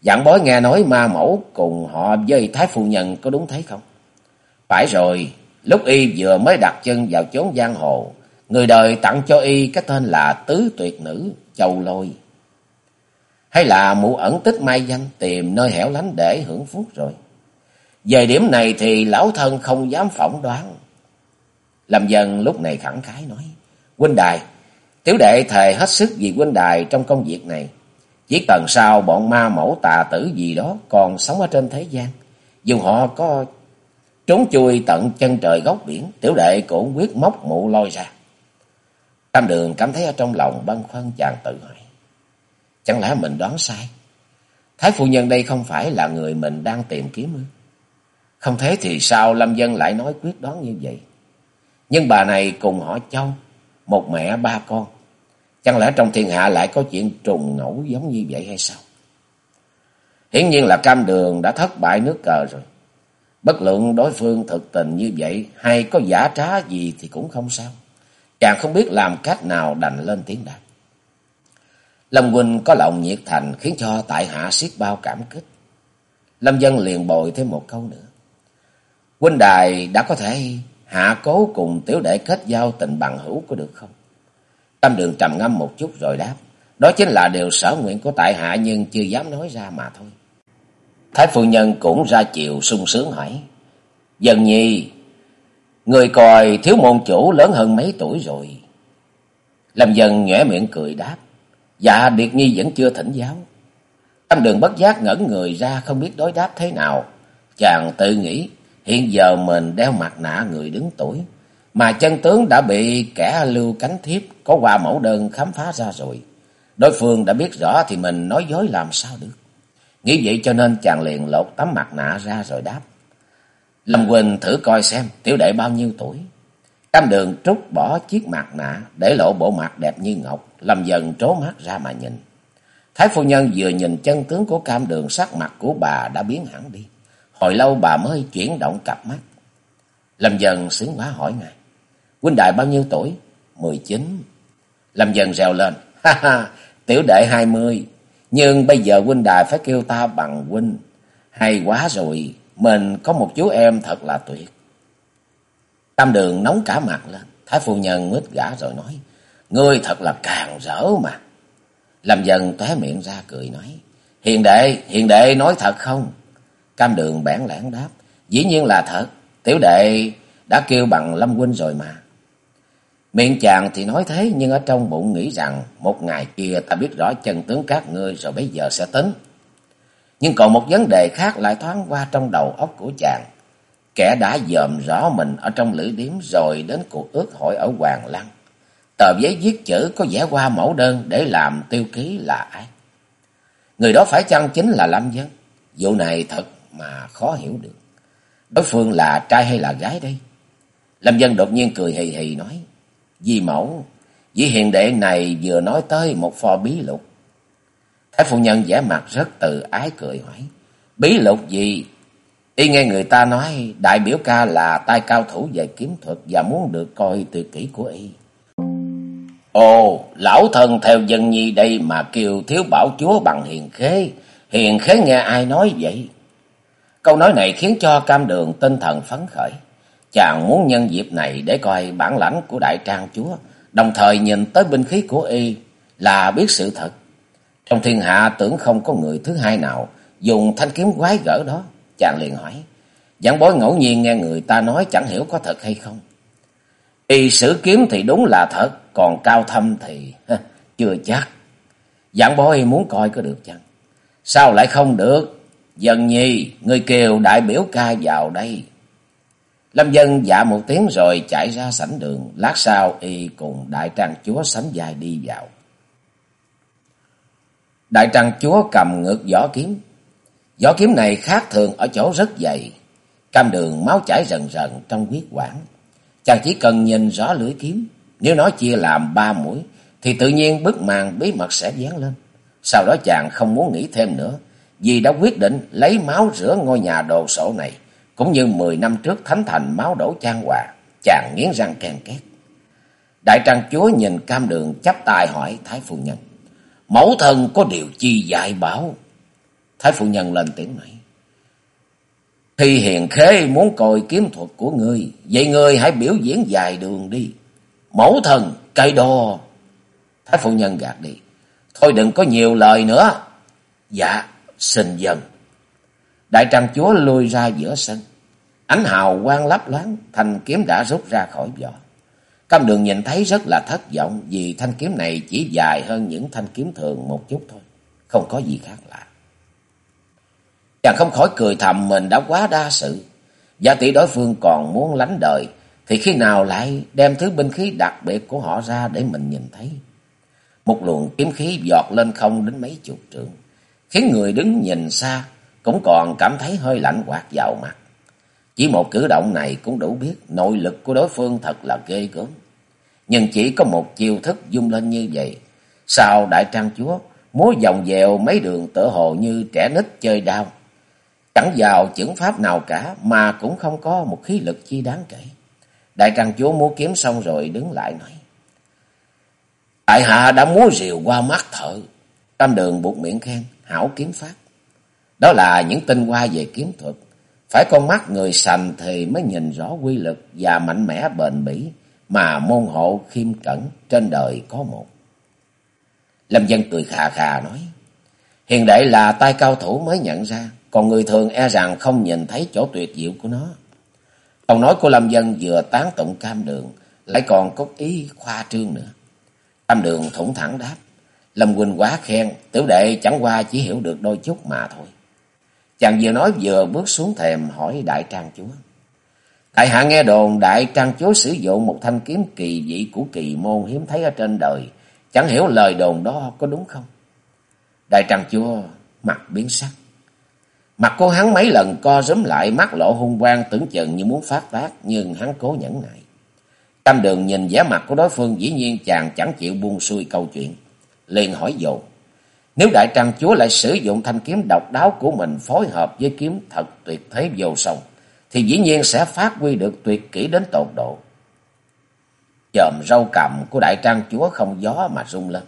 Dặn bói nghe nói ma mẫu cùng họ với Thái Phu Nhân có đúng thấy không? Phải rồi, lúc y vừa mới đặt chân vào chốn giang hồ, người đời tặng cho y cái tên là Tứ Tuyệt Nữ Châu Lôi. Hay là mụ ẩn tích mai danh tìm nơi hẻo lánh để hưởng phúc rồi. Về điểm này thì lão thân không dám phỏng đoán. Lâm dân lúc này khẳng khái nói. Huynh đài, tiểu đệ thề hết sức vì huynh đài trong công việc này. Chỉ cần sau bọn ma mẫu tà tử gì đó còn sống ở trên thế gian. Dù họ có trốn chui tận chân trời góc biển, tiểu đệ cũng quyết móc mụ lôi ra. Tam đường cảm thấy ở trong lòng băn khoăn chàng tự hỏi. Chẳng lẽ mình đoán sai? Thái phu nhân đây không phải là người mình đang tìm kiếm ư? Không thế thì sao Lâm Dân lại nói quyết đoán như vậy? Nhưng bà này cùng họ Châu, một mẹ ba con. Chẳng lẽ trong thiên hạ lại có chuyện trùng ngẫu giống như vậy hay sao? Hiển nhiên là cam đường đã thất bại nước cờ rồi. Bất luận đối phương thực tình như vậy hay có giả trá gì thì cũng không sao. Chàng không biết làm cách nào đành lên tiếng đáp. Lâm Huynh có lòng nhiệt thành khiến cho tại hạ siết bao cảm kích. Lâm Dân liền bồi thêm một câu nữa. Huynh đài đã có thể hạ cố cùng tiểu đệ kết giao tình bằng hữu có được không? Tâm đường trầm ngâm một chút rồi đáp. Đó chính là điều sở nguyện của tại hạ nhưng chưa dám nói ra mà thôi. Thái phu nhân cũng ra chiều sung sướng hỏi. Dần nhi, người coi thiếu môn chủ lớn hơn mấy tuổi rồi. Lâm dần nhẽ miệng cười đáp. Dạ Điệt Nhi vẫn chưa thỉnh giáo. Tâm đường bất giác ngẩn người ra không biết đối đáp thế nào. Chàng tự nghĩ, Hiện giờ mình đeo mặt nạ người đứng tuổi. Mà chân tướng đã bị kẻ lưu cánh thiếp có qua mẫu đơn khám phá ra rồi. Đối phương đã biết rõ thì mình nói dối làm sao được. Nghĩ vậy cho nên chàng liền lột tấm mặt nạ ra rồi đáp. Lâm Quỳnh thử coi xem tiểu đệ bao nhiêu tuổi. Cam đường trút bỏ chiếc mặt nạ để lộ bộ mặt đẹp như ngọc. Lâm dần trố mắt ra mà nhìn. Thái phu nhân vừa nhìn chân tướng của cam đường sắc mặt của bà đã biến hẳn đi. Hồi lâu bà mới chuyển động cặp mắt. Lâm dần sướng quá hỏi ngài. Huynh đại bao nhiêu tuổi? Mười chín. Lâm dần rèo lên. Ha ha, tiểu đệ hai mươi. Nhưng bây giờ huynh đại phải kêu ta bằng huynh. Hay quá rồi mình có một chú em thật là tuyệt. Tam đường nóng cả mặt lên. Thái phu nhân mít gã rồi nói. Ngươi thật là càng rỡ mà. Lâm dần tóe miệng ra cười nói. Hiền đệ, hiền đệ nói thật không? Cam đường bản lãng đáp. Dĩ nhiên là thật. Tiểu đệ đã kêu bằng Lâm huynh rồi mà. Miệng chàng thì nói thế nhưng ở trong bụng nghĩ rằng một ngày kia ta biết rõ chân tướng các ngươi rồi bây giờ sẽ tính. Nhưng còn một vấn đề khác lại thoáng qua trong đầu óc của chàng. Kẻ đã dòm rõ mình ở trong lưỡi điếm rồi đến cuộc ước hội ở Hoàng Lăng. Tờ giấy viết chữ có vẽ qua mẫu đơn để làm tiêu ký là ai? Người đó phải chăng chính là Lâm Dân? Vụ này thật mà khó hiểu được. Đối phương là trai hay là gái đây? Lâm Dân đột nhiên cười hì hì nói. Di mẫu, vị hiền đệ này vừa nói tới một pho bí lục. Thái phu nhân vẻ mặt rất từ ái cười hỏi. Bí lục gì? Y nghe người ta nói đại biểu ca là tay cao thủ về kiếm thuật và muốn được coi từ kỹ của y. Ồ, lão thần theo dân nhi đây mà kêu thiếu bảo chúa bằng hiền khế. Hiền khế nghe ai nói vậy? Câu nói này khiến cho cam đường tinh thần phấn khởi. Chàng muốn nhân dịp này để coi bản lãnh của đại trang chúa, đồng thời nhìn tới binh khí của y là biết sự thật. Trong thiên hạ tưởng không có người thứ hai nào dùng thanh kiếm quái gở đó. Chàng liền hỏi, giảng bối ngẫu nhiên nghe người ta nói chẳng hiểu có thật hay không. Y sử kiếm thì đúng là thật, còn cao thâm thì chưa chắc. Giảng bối muốn coi có được chăng? Sao lại không được? Dần nhi, người kiều đại biểu ca vào đây. Lâm dân dạ một tiếng rồi chạy ra sảnh đường. Lát sau y cùng đại trang chúa sánh dài đi vào. Đại trăng chúa cầm ngược vỏ kiếm. Vỏ kiếm này khác thường ở chỗ rất dày. Cam đường máu chảy rần rần trong huyết quản. Chàng chỉ cần nhìn rõ lưỡi kiếm. Nếu nó chia làm ba mũi thì tự nhiên bức màn bí mật sẽ dán lên. Sau đó chàng không muốn nghĩ thêm nữa. Vì đã quyết định lấy máu rửa ngôi nhà đồ sổ này cũng như mười năm trước thánh thành máu đổ trang hòa, chàng nghiến răng kèn két. Đại trang chúa nhìn cam đường chắp tay hỏi Thái Phu Nhân. Mẫu thân có điều chi dạy bảo? Thái Phu Nhân lên tiếng nói. Khi hiền khế muốn coi kiếm thuật của ngươi, vậy ngươi hãy biểu diễn dài đường đi. Mẫu thần, cây đo. Thái Phu Nhân gạt đi. Thôi đừng có nhiều lời nữa. Dạ, xin dần. Đại trang chúa lui ra giữa sân. Ánh hào quang lấp loáng, thanh kiếm đã rút ra khỏi vỏ. Tam đường nhìn thấy rất là thất vọng vì thanh kiếm này chỉ dài hơn những thanh kiếm thường một chút thôi. Không có gì khác lạ. Chàng không khỏi cười thầm mình đã quá đa sự. Giả tỷ đối phương còn muốn lánh đời thì khi nào lại đem thứ binh khí đặc biệt của họ ra để mình nhìn thấy. Một luồng kiếm khí giọt lên không đến mấy chục trượng, khiến người đứng nhìn xa cũng còn cảm thấy hơi lạnh quạt vào mặt. Chỉ một cử động này cũng đủ biết nội lực của đối phương thật là ghê gớm. Nhưng chỉ có một chiêu thức dung lên như vậy. Sao đại trang chúa múa vòng dèo mấy đường tựa hồ như trẻ nít chơi đao. Chẳng vào chưởng pháp nào cả mà cũng không có một khí lực chi đáng kể. Đại trang chúa múa kiếm xong rồi đứng lại nói. tại hạ đã múa rìu qua mắt thợ. Tam đường buộc miệng khen, hảo kiếm pháp. Đó là những tinh hoa về kiếm thuật. Phải con mắt người sành thì mới nhìn rõ quy lực và mạnh mẽ bền bỉ mà môn hộ khiêm cẩn trên đời có một. Lâm dân cười khà khà nói, hiền đệ là tay cao thủ mới nhận ra, còn người thường e rằng không nhìn thấy chỗ tuyệt diệu của nó. Câu nói của Lâm dân vừa tán tụng cam đường, lại còn có ý khoa trương nữa. Cam đường thủng thẳng đáp, Lâm Quỳnh quá khen, tiểu đệ chẳng qua chỉ hiểu được đôi chút mà thôi. Chàng vừa nói vừa bước xuống thềm hỏi đại trang chúa. Tại hạ nghe đồn đại trang chúa sử dụng một thanh kiếm kỳ dị của kỳ môn hiếm thấy ở trên đời. Chẳng hiểu lời đồn đó có đúng không? Đại trang chúa mặt biến sắc. Mặt cô hắn mấy lần co rúm lại mắt lộ hung quang tưởng chừng như muốn phát tác nhưng hắn cố nhẫn nại. Tam đường nhìn vẻ mặt của đối phương dĩ nhiên chàng chẳng chịu buông xuôi câu chuyện. liền hỏi dồn. Nếu Đại Trang Chúa lại sử dụng thanh kiếm độc đáo của mình phối hợp với kiếm thật tuyệt thế vô song, thì dĩ nhiên sẽ phát huy được tuyệt kỹ đến tột độ. Chòm râu cầm của Đại Trang Chúa không gió mà rung lên.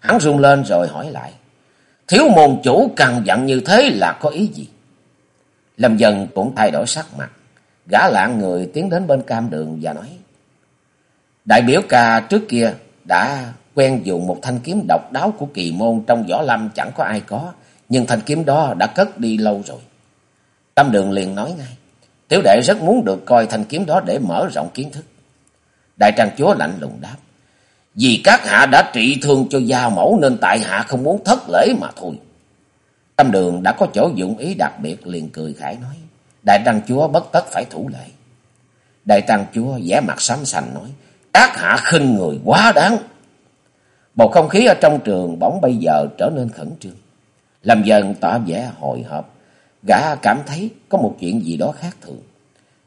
Hắn rung lên rồi hỏi lại, Thiếu môn chủ cần giận như thế là có ý gì? Lâm dần cũng thay đổi sắc mặt. Gã lạng người tiến đến bên cam đường và nói. Đại biểu ca trước kia đã quen dùng một thanh kiếm độc đáo của kỳ môn trong võ lâm chẳng có ai có. Nhưng thanh kiếm đó đã cất đi lâu rồi. Cam đường liền nói ngay. Tiểu đệ rất muốn được coi thanh kiếm đó để mở rộng kiến thức. Đại trang chúa lạnh lùng đáp. Vì các hạ đã trị thương cho gia mẫu nên tại hạ không muốn thất lễ mà thôi. Tâm đường đã có chỗ dụng ý đặc biệt liền cười khải nói. Đại trang chúa bất tất phải thủ lệ. Đại trang chúa vẻ mặt xám xanh nói. Các hạ khinh người quá đáng. Bầu không khí ở trong trường bỗng bây giờ trở nên khẩn trương. Lâm dần tỏ vẻ hồi hộp. Gã cảm thấy có một chuyện gì đó khác thường.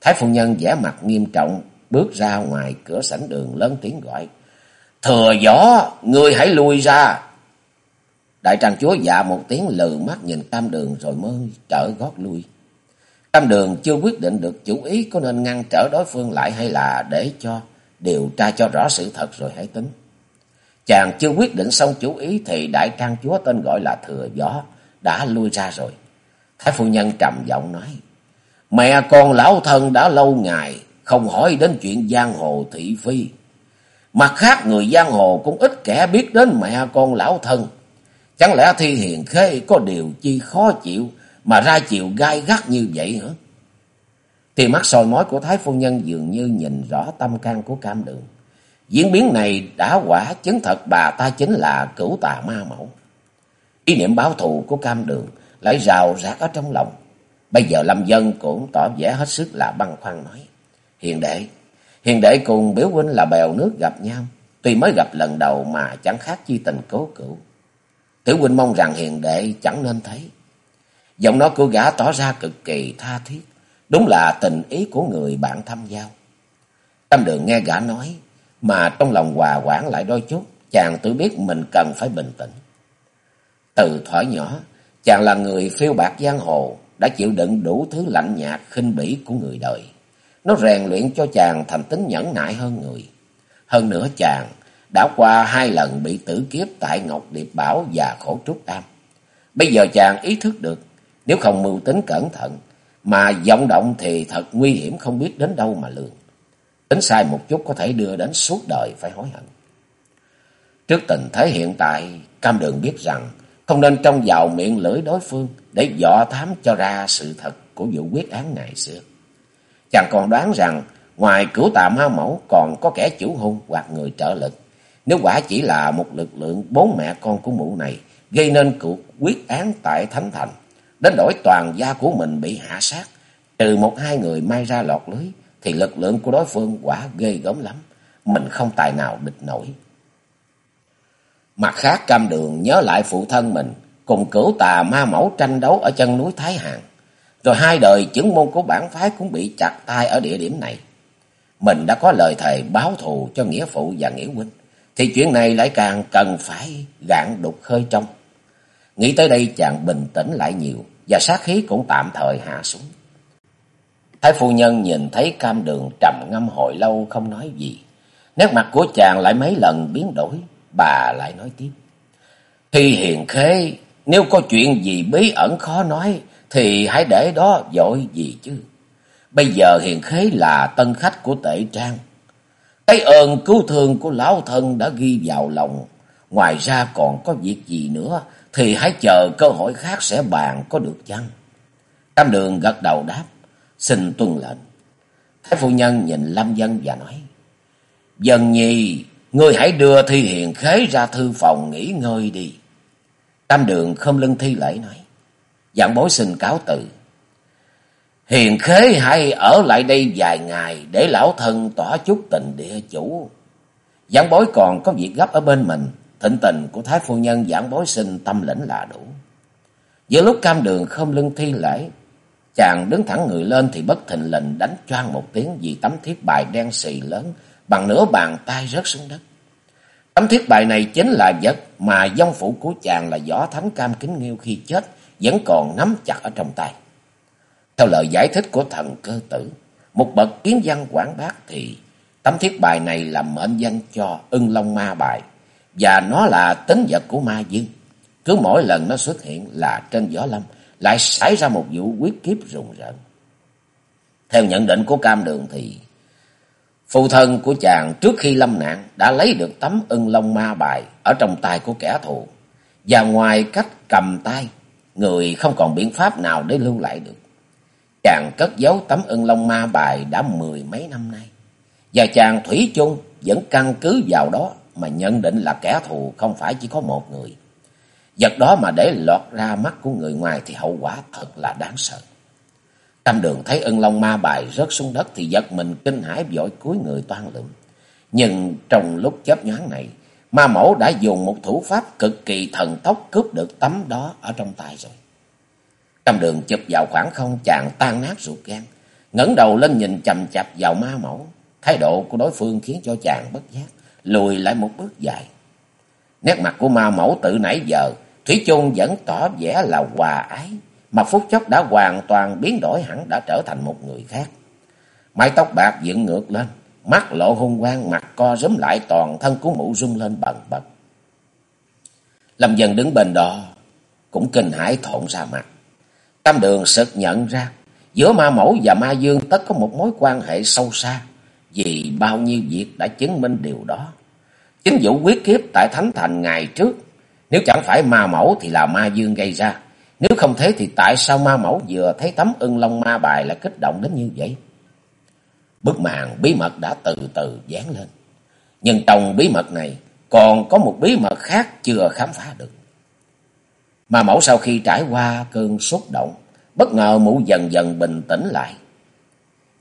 Thái phu nhân vẻ mặt nghiêm trọng bước ra ngoài cửa sảnh đường lớn tiếng gọi. Thừa gió, ngươi hãy lui ra. Đại tràng chúa dạ một tiếng lừ mắt nhìn tam đường rồi mới trở gót lui. Tam đường chưa quyết định được chủ ý có nên ngăn trở đối phương lại hay là để cho điều tra cho rõ sự thật rồi hãy tính. Chàng chưa quyết định xong chủ ý thì đại trang chúa tên gọi là thừa gió đã lui ra rồi. Thái phu nhân trầm giọng nói, mẹ con lão thân đã lâu ngày không hỏi đến chuyện giang hồ thị phi. Mặt khác người giang hồ cũng ít kẻ biết đến mẹ con lão thân. Chẳng lẽ thi hiền khê có điều chi khó chịu mà ra chịu gai gắt như vậy hả? Thì mắt soi mói của Thái Phu Nhân dường như nhìn rõ tâm can của cam đường. Diễn biến này đã quả chứng thật bà ta chính là cửu tà ma mẫu. Ý niệm báo thù của cam đường lại rào rạc ở trong lòng. Bây giờ Lâm Dân cũng tỏ vẻ hết sức là băng khoăn nói. Hiền đệ, hiền đệ cùng biểu huynh là bèo nước gặp nhau. Tuy mới gặp lần đầu mà chẳng khác chi tình cố cửu. Tiểu huynh mong rằng hiền đệ chẳng nên thấy. Giọng nói của gã tỏ ra cực kỳ tha thiết. Đúng là tình ý của người bạn thăm giao. Tâm đường nghe gã nói, mà trong lòng hòa quản lại đôi chút, chàng tự biết mình cần phải bình tĩnh. Từ thỏa nhỏ, chàng là người phiêu bạc giang hồ, đã chịu đựng đủ thứ lạnh nhạt khinh bỉ của người đời. Nó rèn luyện cho chàng thành tính nhẫn nại hơn người. Hơn nữa chàng đã qua hai lần bị tử kiếp tại Ngọc Điệp Bảo và Khổ Trúc Am. Bây giờ chàng ý thức được, nếu không mưu tính cẩn thận, mà vọng động thì thật nguy hiểm không biết đến đâu mà lường. Tính sai một chút có thể đưa đến suốt đời phải hối hận. Trước tình thế hiện tại, Cam Đường biết rằng không nên trông vào miệng lưỡi đối phương để dọ thám cho ra sự thật của vụ quyết án ngày xưa. Chàng còn đoán rằng ngoài cửu tà ma mẫu còn có kẻ chủ hung hoặc người trợ lực. Nếu quả chỉ là một lực lượng bốn mẹ con của mụ này gây nên cuộc quyết án tại Thánh Thành, đến đổi toàn gia của mình bị hạ sát, trừ một hai người may ra lọt lưới, thì lực lượng của đối phương quả ghê gớm lắm, mình không tài nào địch nổi. Mặt khác cam đường nhớ lại phụ thân mình, cùng cửu tà ma mẫu tranh đấu ở chân núi Thái Hàn. Rồi hai đời chứng môn của bản phái cũng bị chặt tay ở địa điểm này. Mình đã có lời thề báo thù cho nghĩa phụ và nghĩa huynh. Thì chuyện này lại càng cần phải gạn đục khơi trong. Nghĩ tới đây chàng bình tĩnh lại nhiều và sát khí cũng tạm thời hạ xuống. Thái phu nhân nhìn thấy cam đường trầm ngâm hồi lâu không nói gì. Nét mặt của chàng lại mấy lần biến đổi, bà lại nói tiếp. Thì hiền khế, nếu có chuyện gì bí ẩn khó nói, thì hãy để đó dội gì chứ. Bây giờ hiền khế là tân khách của tệ trang. Cái ơn cứu thương của lão thân đã ghi vào lòng. Ngoài ra còn có việc gì nữa thì hãy chờ cơ hội khác sẽ bàn có được chăng? Tam đường gật đầu đáp, xin tuân lệnh. Thái phu nhân nhìn Lâm Dân và nói, Dân nhi, ngươi hãy đưa Thi Hiền Khế ra thư phòng nghỉ ngơi đi. Tam đường không lưng thi lễ nói, dạng bối xin cáo từ. Hiền Khế hãy ở lại đây vài ngày để lão thân tỏa chút tình địa chủ. Giảng bối còn có việc gấp ở bên mình, thịnh tình của Thái Phu Nhân giảng bối xin tâm lĩnh là đủ. Giữa lúc cam đường không lưng thi lễ, chàng đứng thẳng người lên thì bất thình lình đánh choang một tiếng vì tấm thiết bài đen xì lớn bằng nửa bàn tay rớt xuống đất. Tấm thiết bài này chính là vật mà dông phủ của chàng là võ thánh cam kính nghiêu khi chết vẫn còn nắm chặt ở trong tay. Theo lời giải thích của thần cơ tử, một bậc kiến văn quảng bác thì tấm thiết bài này là mệnh danh cho ưng long ma bài và nó là tính vật của ma dương. Cứ mỗi lần nó xuất hiện là trên võ lâm lại xảy ra một vụ quyết kiếp rùng rợn. Theo nhận định của Cam Đường thì phụ thân của chàng trước khi lâm nạn đã lấy được tấm ưng long ma bài ở trong tay của kẻ thù. Và ngoài cách cầm tay, người không còn biện pháp nào để lưu lại được. Chàng cất giấu tấm ưng long ma bài đã mười mấy năm nay. Và chàng Thủy chung vẫn căn cứ vào đó mà nhận định là kẻ thù không phải chỉ có một người. Vật đó mà để lọt ra mắt của người ngoài thì hậu quả thật là đáng sợ. Tam đường thấy ưng long ma bài rớt xuống đất thì giật mình kinh hãi vội cúi người toan lượm. Nhưng trong lúc chớp nhoáng này, ma mẫu đã dùng một thủ pháp cực kỳ thần tốc cướp được tấm đó ở trong tay rồi. Tam đường chụp vào khoảng không chàng tan nát ruột gan, ngẩng đầu lên nhìn chầm chập vào ma mẫu. Thái độ của đối phương khiến cho chàng bất giác, lùi lại một bước dài. Nét mặt của ma mẫu tự nãy giờ, Thủy chung vẫn tỏ vẻ là hòa ái, mà phút chốc đã hoàn toàn biến đổi hẳn đã trở thành một người khác. Mái tóc bạc dựng ngược lên, mắt lộ hung quang, mặt co rúm lại toàn thân của mụ rung lên bần bật. Lâm dần đứng bên đó, cũng kinh hãi thộn ra mặt. Tam đường sực nhận ra, giữa ma mẫu và ma dương tất có một mối quan hệ sâu xa, vì bao nhiêu việc đã chứng minh điều đó. Chính vụ quyết kiếp tại Thánh Thành ngày trước, nếu chẳng phải ma mẫu thì là ma dương gây ra. Nếu không thế thì tại sao ma mẫu vừa thấy tấm ưng long ma bài lại kích động đến như vậy? Bức màn bí mật đã từ từ dán lên. Nhưng trong bí mật này còn có một bí mật khác chưa khám phá được. Ma mẫu sau khi trải qua cơn xúc động, bất ngờ mụ dần dần bình tĩnh lại.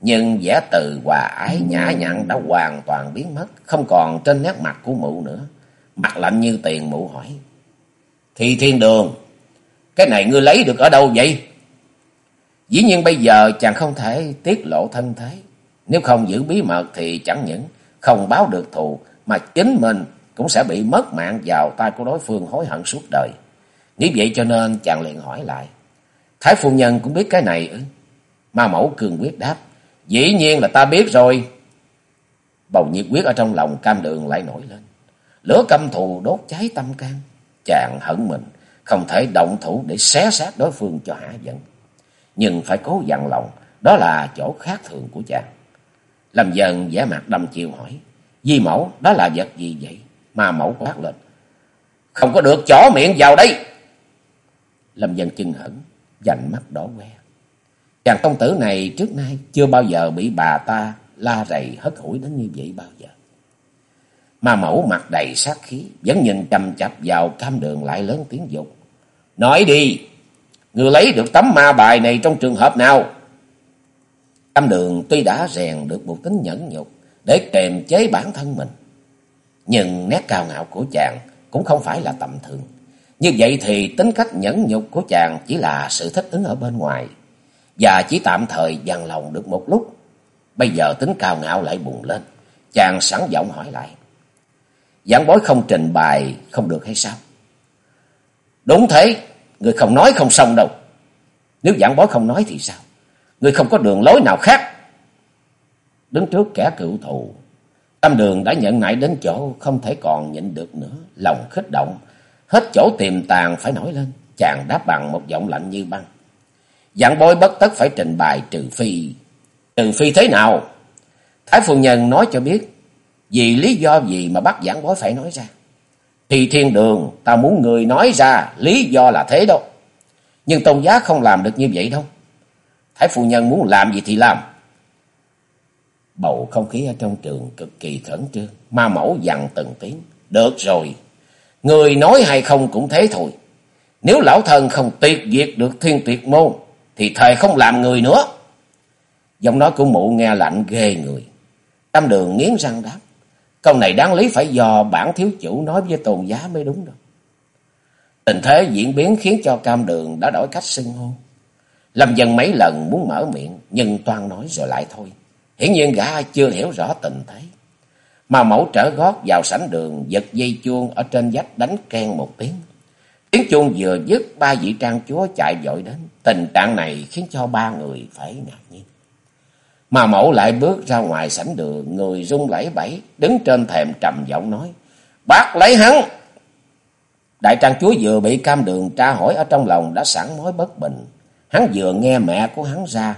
Nhưng vẻ từ hòa ái nhã nhặn đã hoàn toàn biến mất, không còn trên nét mặt của mụ nữa. Mặt lạnh như tiền mụ hỏi. Thì thiên đường, cái này ngươi lấy được ở đâu vậy? Dĩ nhiên bây giờ chàng không thể tiết lộ thân thế. Nếu không giữ bí mật thì chẳng những không báo được thù, mà chính mình cũng sẽ bị mất mạng vào tay của đối phương hối hận suốt đời. Nghĩ vậy cho nên chàng liền hỏi lại. Thái phu nhân cũng biết cái này ư? Ma mẫu cường quyết đáp. Dĩ nhiên là ta biết rồi. Bầu nhiệt quyết ở trong lòng cam đường lại nổi lên. Lửa căm thù đốt cháy tâm can. Chàng hận mình, không thể động thủ để xé xác đối phương cho hạ giận. Nhưng phải cố dặn lòng, đó là chỗ khác thường của chàng. Lâm dần vẻ mặt đâm chiều hỏi. Di mẫu, đó là vật gì vậy? mà mẫu quát lên. Không có được chỏ miệng vào đây. Lâm dân chưng hững, dành mắt đỏ que. Chàng công tử này trước nay chưa bao giờ bị bà ta la rầy hất hủi đến như vậy bao giờ. mà mẫu mặt đầy sát khí, vẫn nhìn chầm chập vào cam đường lại lớn tiếng dục. Nói đi, người lấy được tấm ma bài này trong trường hợp nào? Cam đường tuy đã rèn được một tính nhẫn nhục để kềm chế bản thân mình. Nhưng nét cao ngạo của chàng cũng không phải là tầm thường. Như vậy thì tính cách nhẫn nhục của chàng chỉ là sự thích ứng ở bên ngoài. Và chỉ tạm thời dằn lòng được một lúc. Bây giờ tính cao ngạo lại bùng lên. Chàng sẵn giọng hỏi lại. Giảng bối không trình bày không được hay sao? Đúng thế, người không nói không xong đâu. Nếu giảng bói không nói thì sao? Người không có đường lối nào khác. Đứng trước kẻ cựu thù, Tâm đường đã nhận nại đến chỗ không thể còn nhịn được nữa. Lòng khích động, hết chỗ tiềm tàng phải nổi lên. Chàng đáp bằng một giọng lạnh như băng. Dạng bối bất tất phải trình bày trừ phi. Trừ phi thế nào? Thái phu nhân nói cho biết vì lý do gì mà bắt giảng bối phải nói ra? Thì thiên đường, ta muốn người nói ra lý do là thế đâu. Nhưng tôn giá không làm được như vậy đâu. Thái phu nhân muốn làm gì thì làm. Bầu không khí ở trong trường cực kỳ khẩn trương. Ma mẫu dằn từng tiếng. Được rồi. Người nói hay không cũng thế thôi. Nếu lão thần không tuyệt diệt được thiên tuyệt môn. Thì thầy không làm người nữa. Giọng nói của mụ nghe lạnh ghê người. tam đường nghiến răng đáp. Câu này đáng lý phải do bản thiếu chủ nói với tôn giá mới đúng đâu. Tình thế diễn biến khiến cho cam đường đã đổi cách xưng hô. Lâm dân mấy lần muốn mở miệng, nhưng toan nói rồi lại thôi. Hiển nhiên gã chưa hiểu rõ tình thế. Mà mẫu trở gót vào sảnh đường, giật dây chuông ở trên vách đánh khen một tiếng. Tiếng chuông vừa dứt, ba vị trang chúa chạy dội đến. Tình trạng này khiến cho ba người phải ngạc nhiên. Mà mẫu lại bước ra ngoài sảnh đường, người rung lẫy bẫy, đứng trên thềm trầm giọng nói. bác lấy hắn! Đại trang chúa vừa bị cam đường tra hỏi ở trong lòng đã sẵn mối bất bình. Hắn vừa nghe mẹ của hắn ra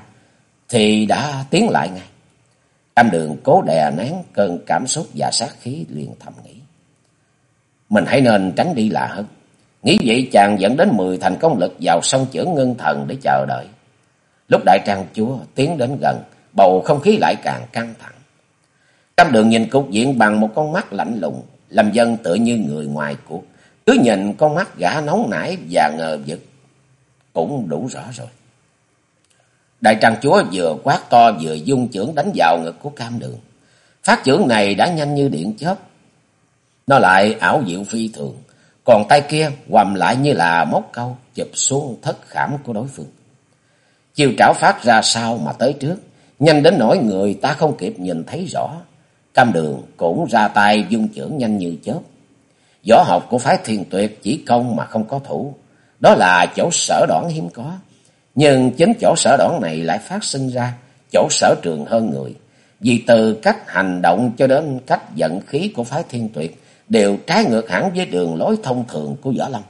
thì đã tiến lại ngay. Cam đường cố đè nén cơn cảm xúc và sát khí liền thầm nghĩ. Mình hãy nên tránh đi là hơn. Nghĩ vậy chàng dẫn đến mười thành công lực vào sông chữa ngân thần để chờ đợi. Lúc đại trang chúa tiến đến gần, bầu không khí lại càng căng thẳng. Cam đường nhìn cục diện bằng một con mắt lạnh lùng, làm dân tựa như người ngoài cuộc. Cứ nhìn con mắt gã nóng nảy và ngờ vực, cũng đủ rõ rồi. Đại trang chúa vừa quát to vừa dung trưởng đánh vào ngực của cam đường. Phát trưởng này đã nhanh như điện chớp. Nó lại ảo diệu phi thường. Còn tay kia quầm lại như là móc câu chụp xuống thất khảm của đối phương. Chiều trảo phát ra sau mà tới trước. Nhanh đến nỗi người ta không kịp nhìn thấy rõ. Cam đường cũng ra tay dung trưởng nhanh như chớp. Võ học của phái thiền tuyệt chỉ công mà không có thủ. Đó là chỗ sở đoạn hiếm có. Nhưng chính chỗ sở đoạn này lại phát sinh ra chỗ sở trường hơn người. Vì từ cách hành động cho đến cách dẫn khí của phái thiên tuyệt đều trái ngược hẳn với đường lối thông thường của Võ Lâm.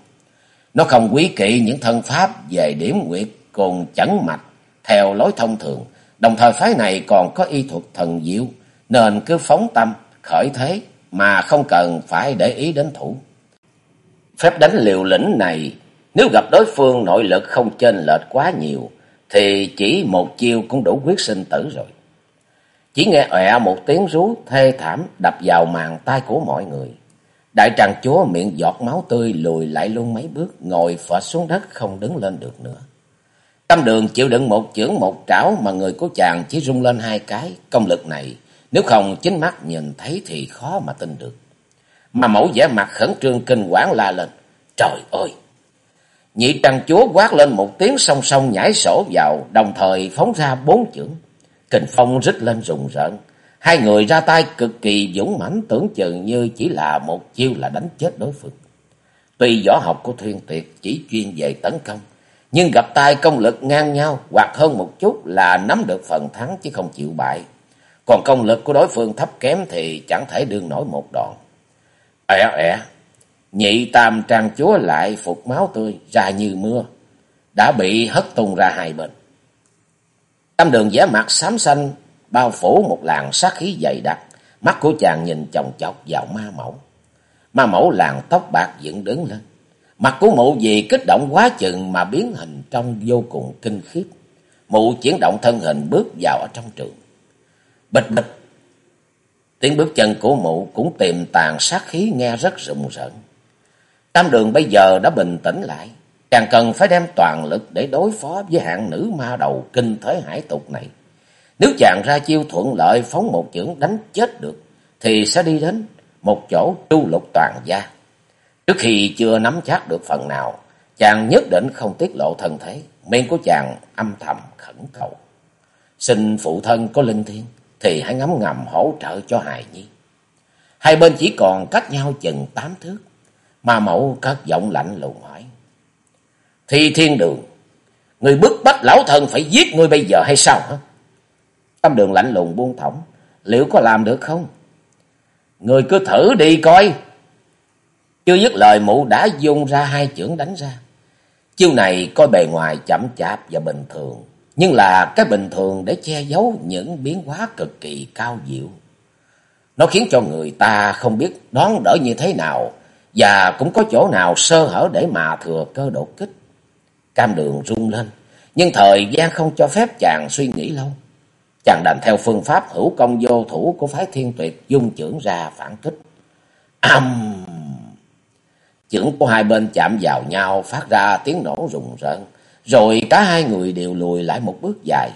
Nó không quý kỵ những thân pháp về điểm nguyệt cùng chấn mạch theo lối thông thường. Đồng thời phái này còn có y thuật thần diệu nên cứ phóng tâm, khởi thế mà không cần phải để ý đến thủ. Phép đánh liều lĩnh này nếu gặp đối phương nội lực không chênh lệch quá nhiều, thì chỉ một chiêu cũng đủ quyết sinh tử rồi. Chỉ nghe ọe một tiếng rú thê thảm đập vào màn tay của mọi người. Đại tràng chúa miệng giọt máu tươi lùi lại luôn mấy bước, ngồi phở xuống đất không đứng lên được nữa. Tâm đường chịu đựng một chưởng một trảo mà người của chàng chỉ rung lên hai cái, công lực này, nếu không chính mắt nhìn thấy thì khó mà tin được. Mà mẫu vẻ mặt khẩn trương kinh quản la lên, trời ơi! Nhị trăng chúa quát lên một tiếng song song nhảy sổ vào, đồng thời phóng ra bốn chưởng. Kình phong rít lên rùng rợn. Hai người ra tay cực kỳ dũng mãnh tưởng chừng như chỉ là một chiêu là đánh chết đối phương. Tuy võ học của Thiên Tiệt chỉ chuyên về tấn công, nhưng gặp tay công lực ngang nhau hoặc hơn một chút là nắm được phần thắng chứ không chịu bại. Còn công lực của đối phương thấp kém thì chẳng thể đương nổi một đòn. Ẻ ẻ, Nhị tam trang chúa lại phục máu tươi ra như mưa, đã bị hất tung ra hai bên. Tam đường vẻ mặt xám xanh, bao phủ một làn sát khí dày đặc, mắt của chàng nhìn chồng chọc vào ma mẫu. Ma mẫu làn tóc bạc dựng đứng lên, mặt của mụ vì kích động quá chừng mà biến hình trong vô cùng kinh khiếp. Mụ chuyển động thân hình bước vào ở trong trường. Bịch bịch, tiếng bước chân của mụ cũng tiềm tàn sát khí nghe rất rụng rợn. Tam đường bây giờ đã bình tĩnh lại. Chàng cần phải đem toàn lực để đối phó với hạng nữ ma đầu kinh thế hải tục này. Nếu chàng ra chiêu thuận lợi phóng một chưởng đánh chết được, thì sẽ đi đến một chỗ tru lục toàn gia. Trước khi chưa nắm chắc được phần nào, chàng nhất định không tiết lộ thân thế. Miệng của chàng âm thầm khẩn cầu. Xin phụ thân có linh thiên, thì hãy ngắm ngầm hỗ trợ cho hài nhi. Hai bên chỉ còn cách nhau chừng tám thước. mà mẫu cất giọng lạnh lùng hỏi. Thi thiên đường, người bức bách lão thần phải giết ngươi bây giờ hay sao hả? Tâm đường lạnh lùng buông thõng, liệu có làm được không? Người cứ thử đi coi. Chưa dứt lời mụ đã dung ra hai chưởng đánh ra. Chiêu này coi bề ngoài chậm chạp và bình thường, nhưng là cái bình thường để che giấu những biến hóa cực kỳ cao diệu. Nó khiến cho người ta không biết đón đỡ như thế nào và cũng có chỗ nào sơ hở để mà thừa cơ đột kích. Cam đường rung lên, nhưng thời gian không cho phép chàng suy nghĩ lâu. Chàng đành theo phương pháp hữu công vô thủ của phái thiên tuyệt dung trưởng ra phản kích. Âm! Chưởng của hai bên chạm vào nhau phát ra tiếng nổ rùng rợn, rồi cả hai người đều lùi lại một bước dài.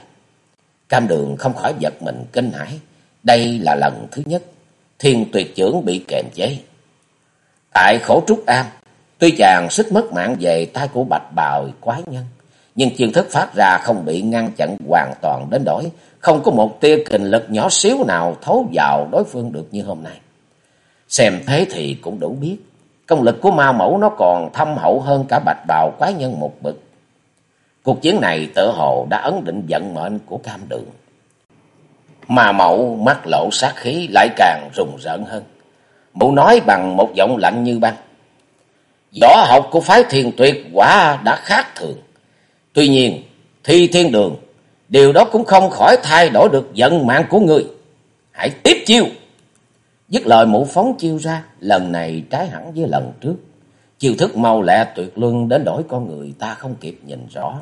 Cam đường không khỏi giật mình kinh hãi. Đây là lần thứ nhất thiên tuyệt trưởng bị kềm chế. Tại khổ trúc an tuy chàng xích mất mạng về tay của bạch bào quái nhân, nhưng chiêu thức phát ra không bị ngăn chặn hoàn toàn đến đổi, không có một tia kình lực nhỏ xíu nào thấu vào đối phương được như hôm nay. Xem thế thì cũng đủ biết, công lực của ma mẫu nó còn thâm hậu hơn cả bạch bào quái nhân một bậc. Cuộc chiến này tự hồ đã ấn định vận mệnh của cam đường. Ma mẫu mắt lộ sát khí lại càng rùng rợn hơn. Mụ nói bằng một giọng lạnh như băng. Võ học của phái thiền tuyệt quả đã khác thường. Tuy nhiên, thi thiên đường, điều đó cũng không khỏi thay đổi được vận mạng của người. Hãy tiếp chiêu. Dứt lời mụ phóng chiêu ra, lần này trái hẳn với lần trước. Chiêu thức mau lẹ tuyệt luân đến đổi con người ta không kịp nhìn rõ.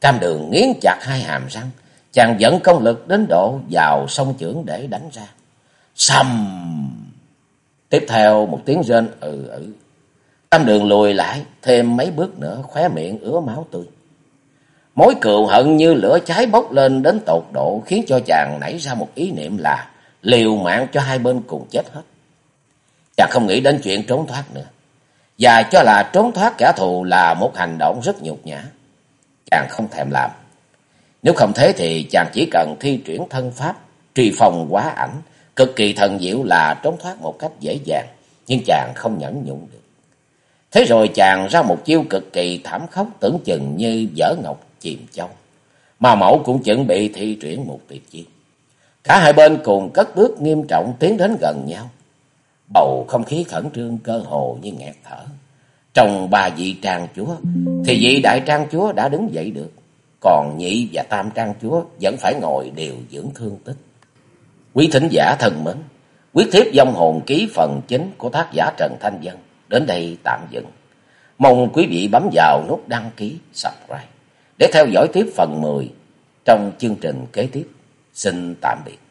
Cam đường nghiến chặt hai hàm răng, chàng dẫn công lực đến độ vào sông trưởng để đánh ra. Xăm! Tiếp theo một tiếng rên ừ ừ. Cam đường lùi lại, thêm mấy bước nữa, khóe miệng ứa máu tươi. Mối cựu hận như lửa cháy bốc lên đến tột độ khiến cho chàng nảy ra một ý niệm là liều mạng cho hai bên cùng chết hết. Chàng không nghĩ đến chuyện trốn thoát nữa. Và cho là trốn thoát kẻ thù là một hành động rất nhục nhã. Chàng không thèm làm. Nếu không thế thì chàng chỉ cần thi chuyển thân pháp, trì phòng quá ảnh, cực kỳ thần diệu là trốn thoát một cách dễ dàng. Nhưng chàng không nhẫn nhụng được. Thế rồi chàng ra một chiêu cực kỳ thảm khốc tưởng chừng như dở ngọc chìm châu. Mà mẫu cũng chuẩn bị thi chuyển một tuyệt chiêu. Cả hai bên cùng cất bước nghiêm trọng tiến đến gần nhau. Bầu không khí khẩn trương cơ hồ như nghẹt thở. Trong ba vị trang chúa, thì vị đại trang chúa đã đứng dậy được. Còn nhị và tam trang chúa vẫn phải ngồi điều dưỡng thương tích. Quý thính giả thân mến, quyết thiếp dông hồn ký phần chính của tác giả Trần Thanh Dân đến đây tạm dừng. Mong quý vị bấm vào nút đăng ký, subscribe để theo dõi tiếp phần 10 trong chương trình kế tiếp. Xin tạm biệt.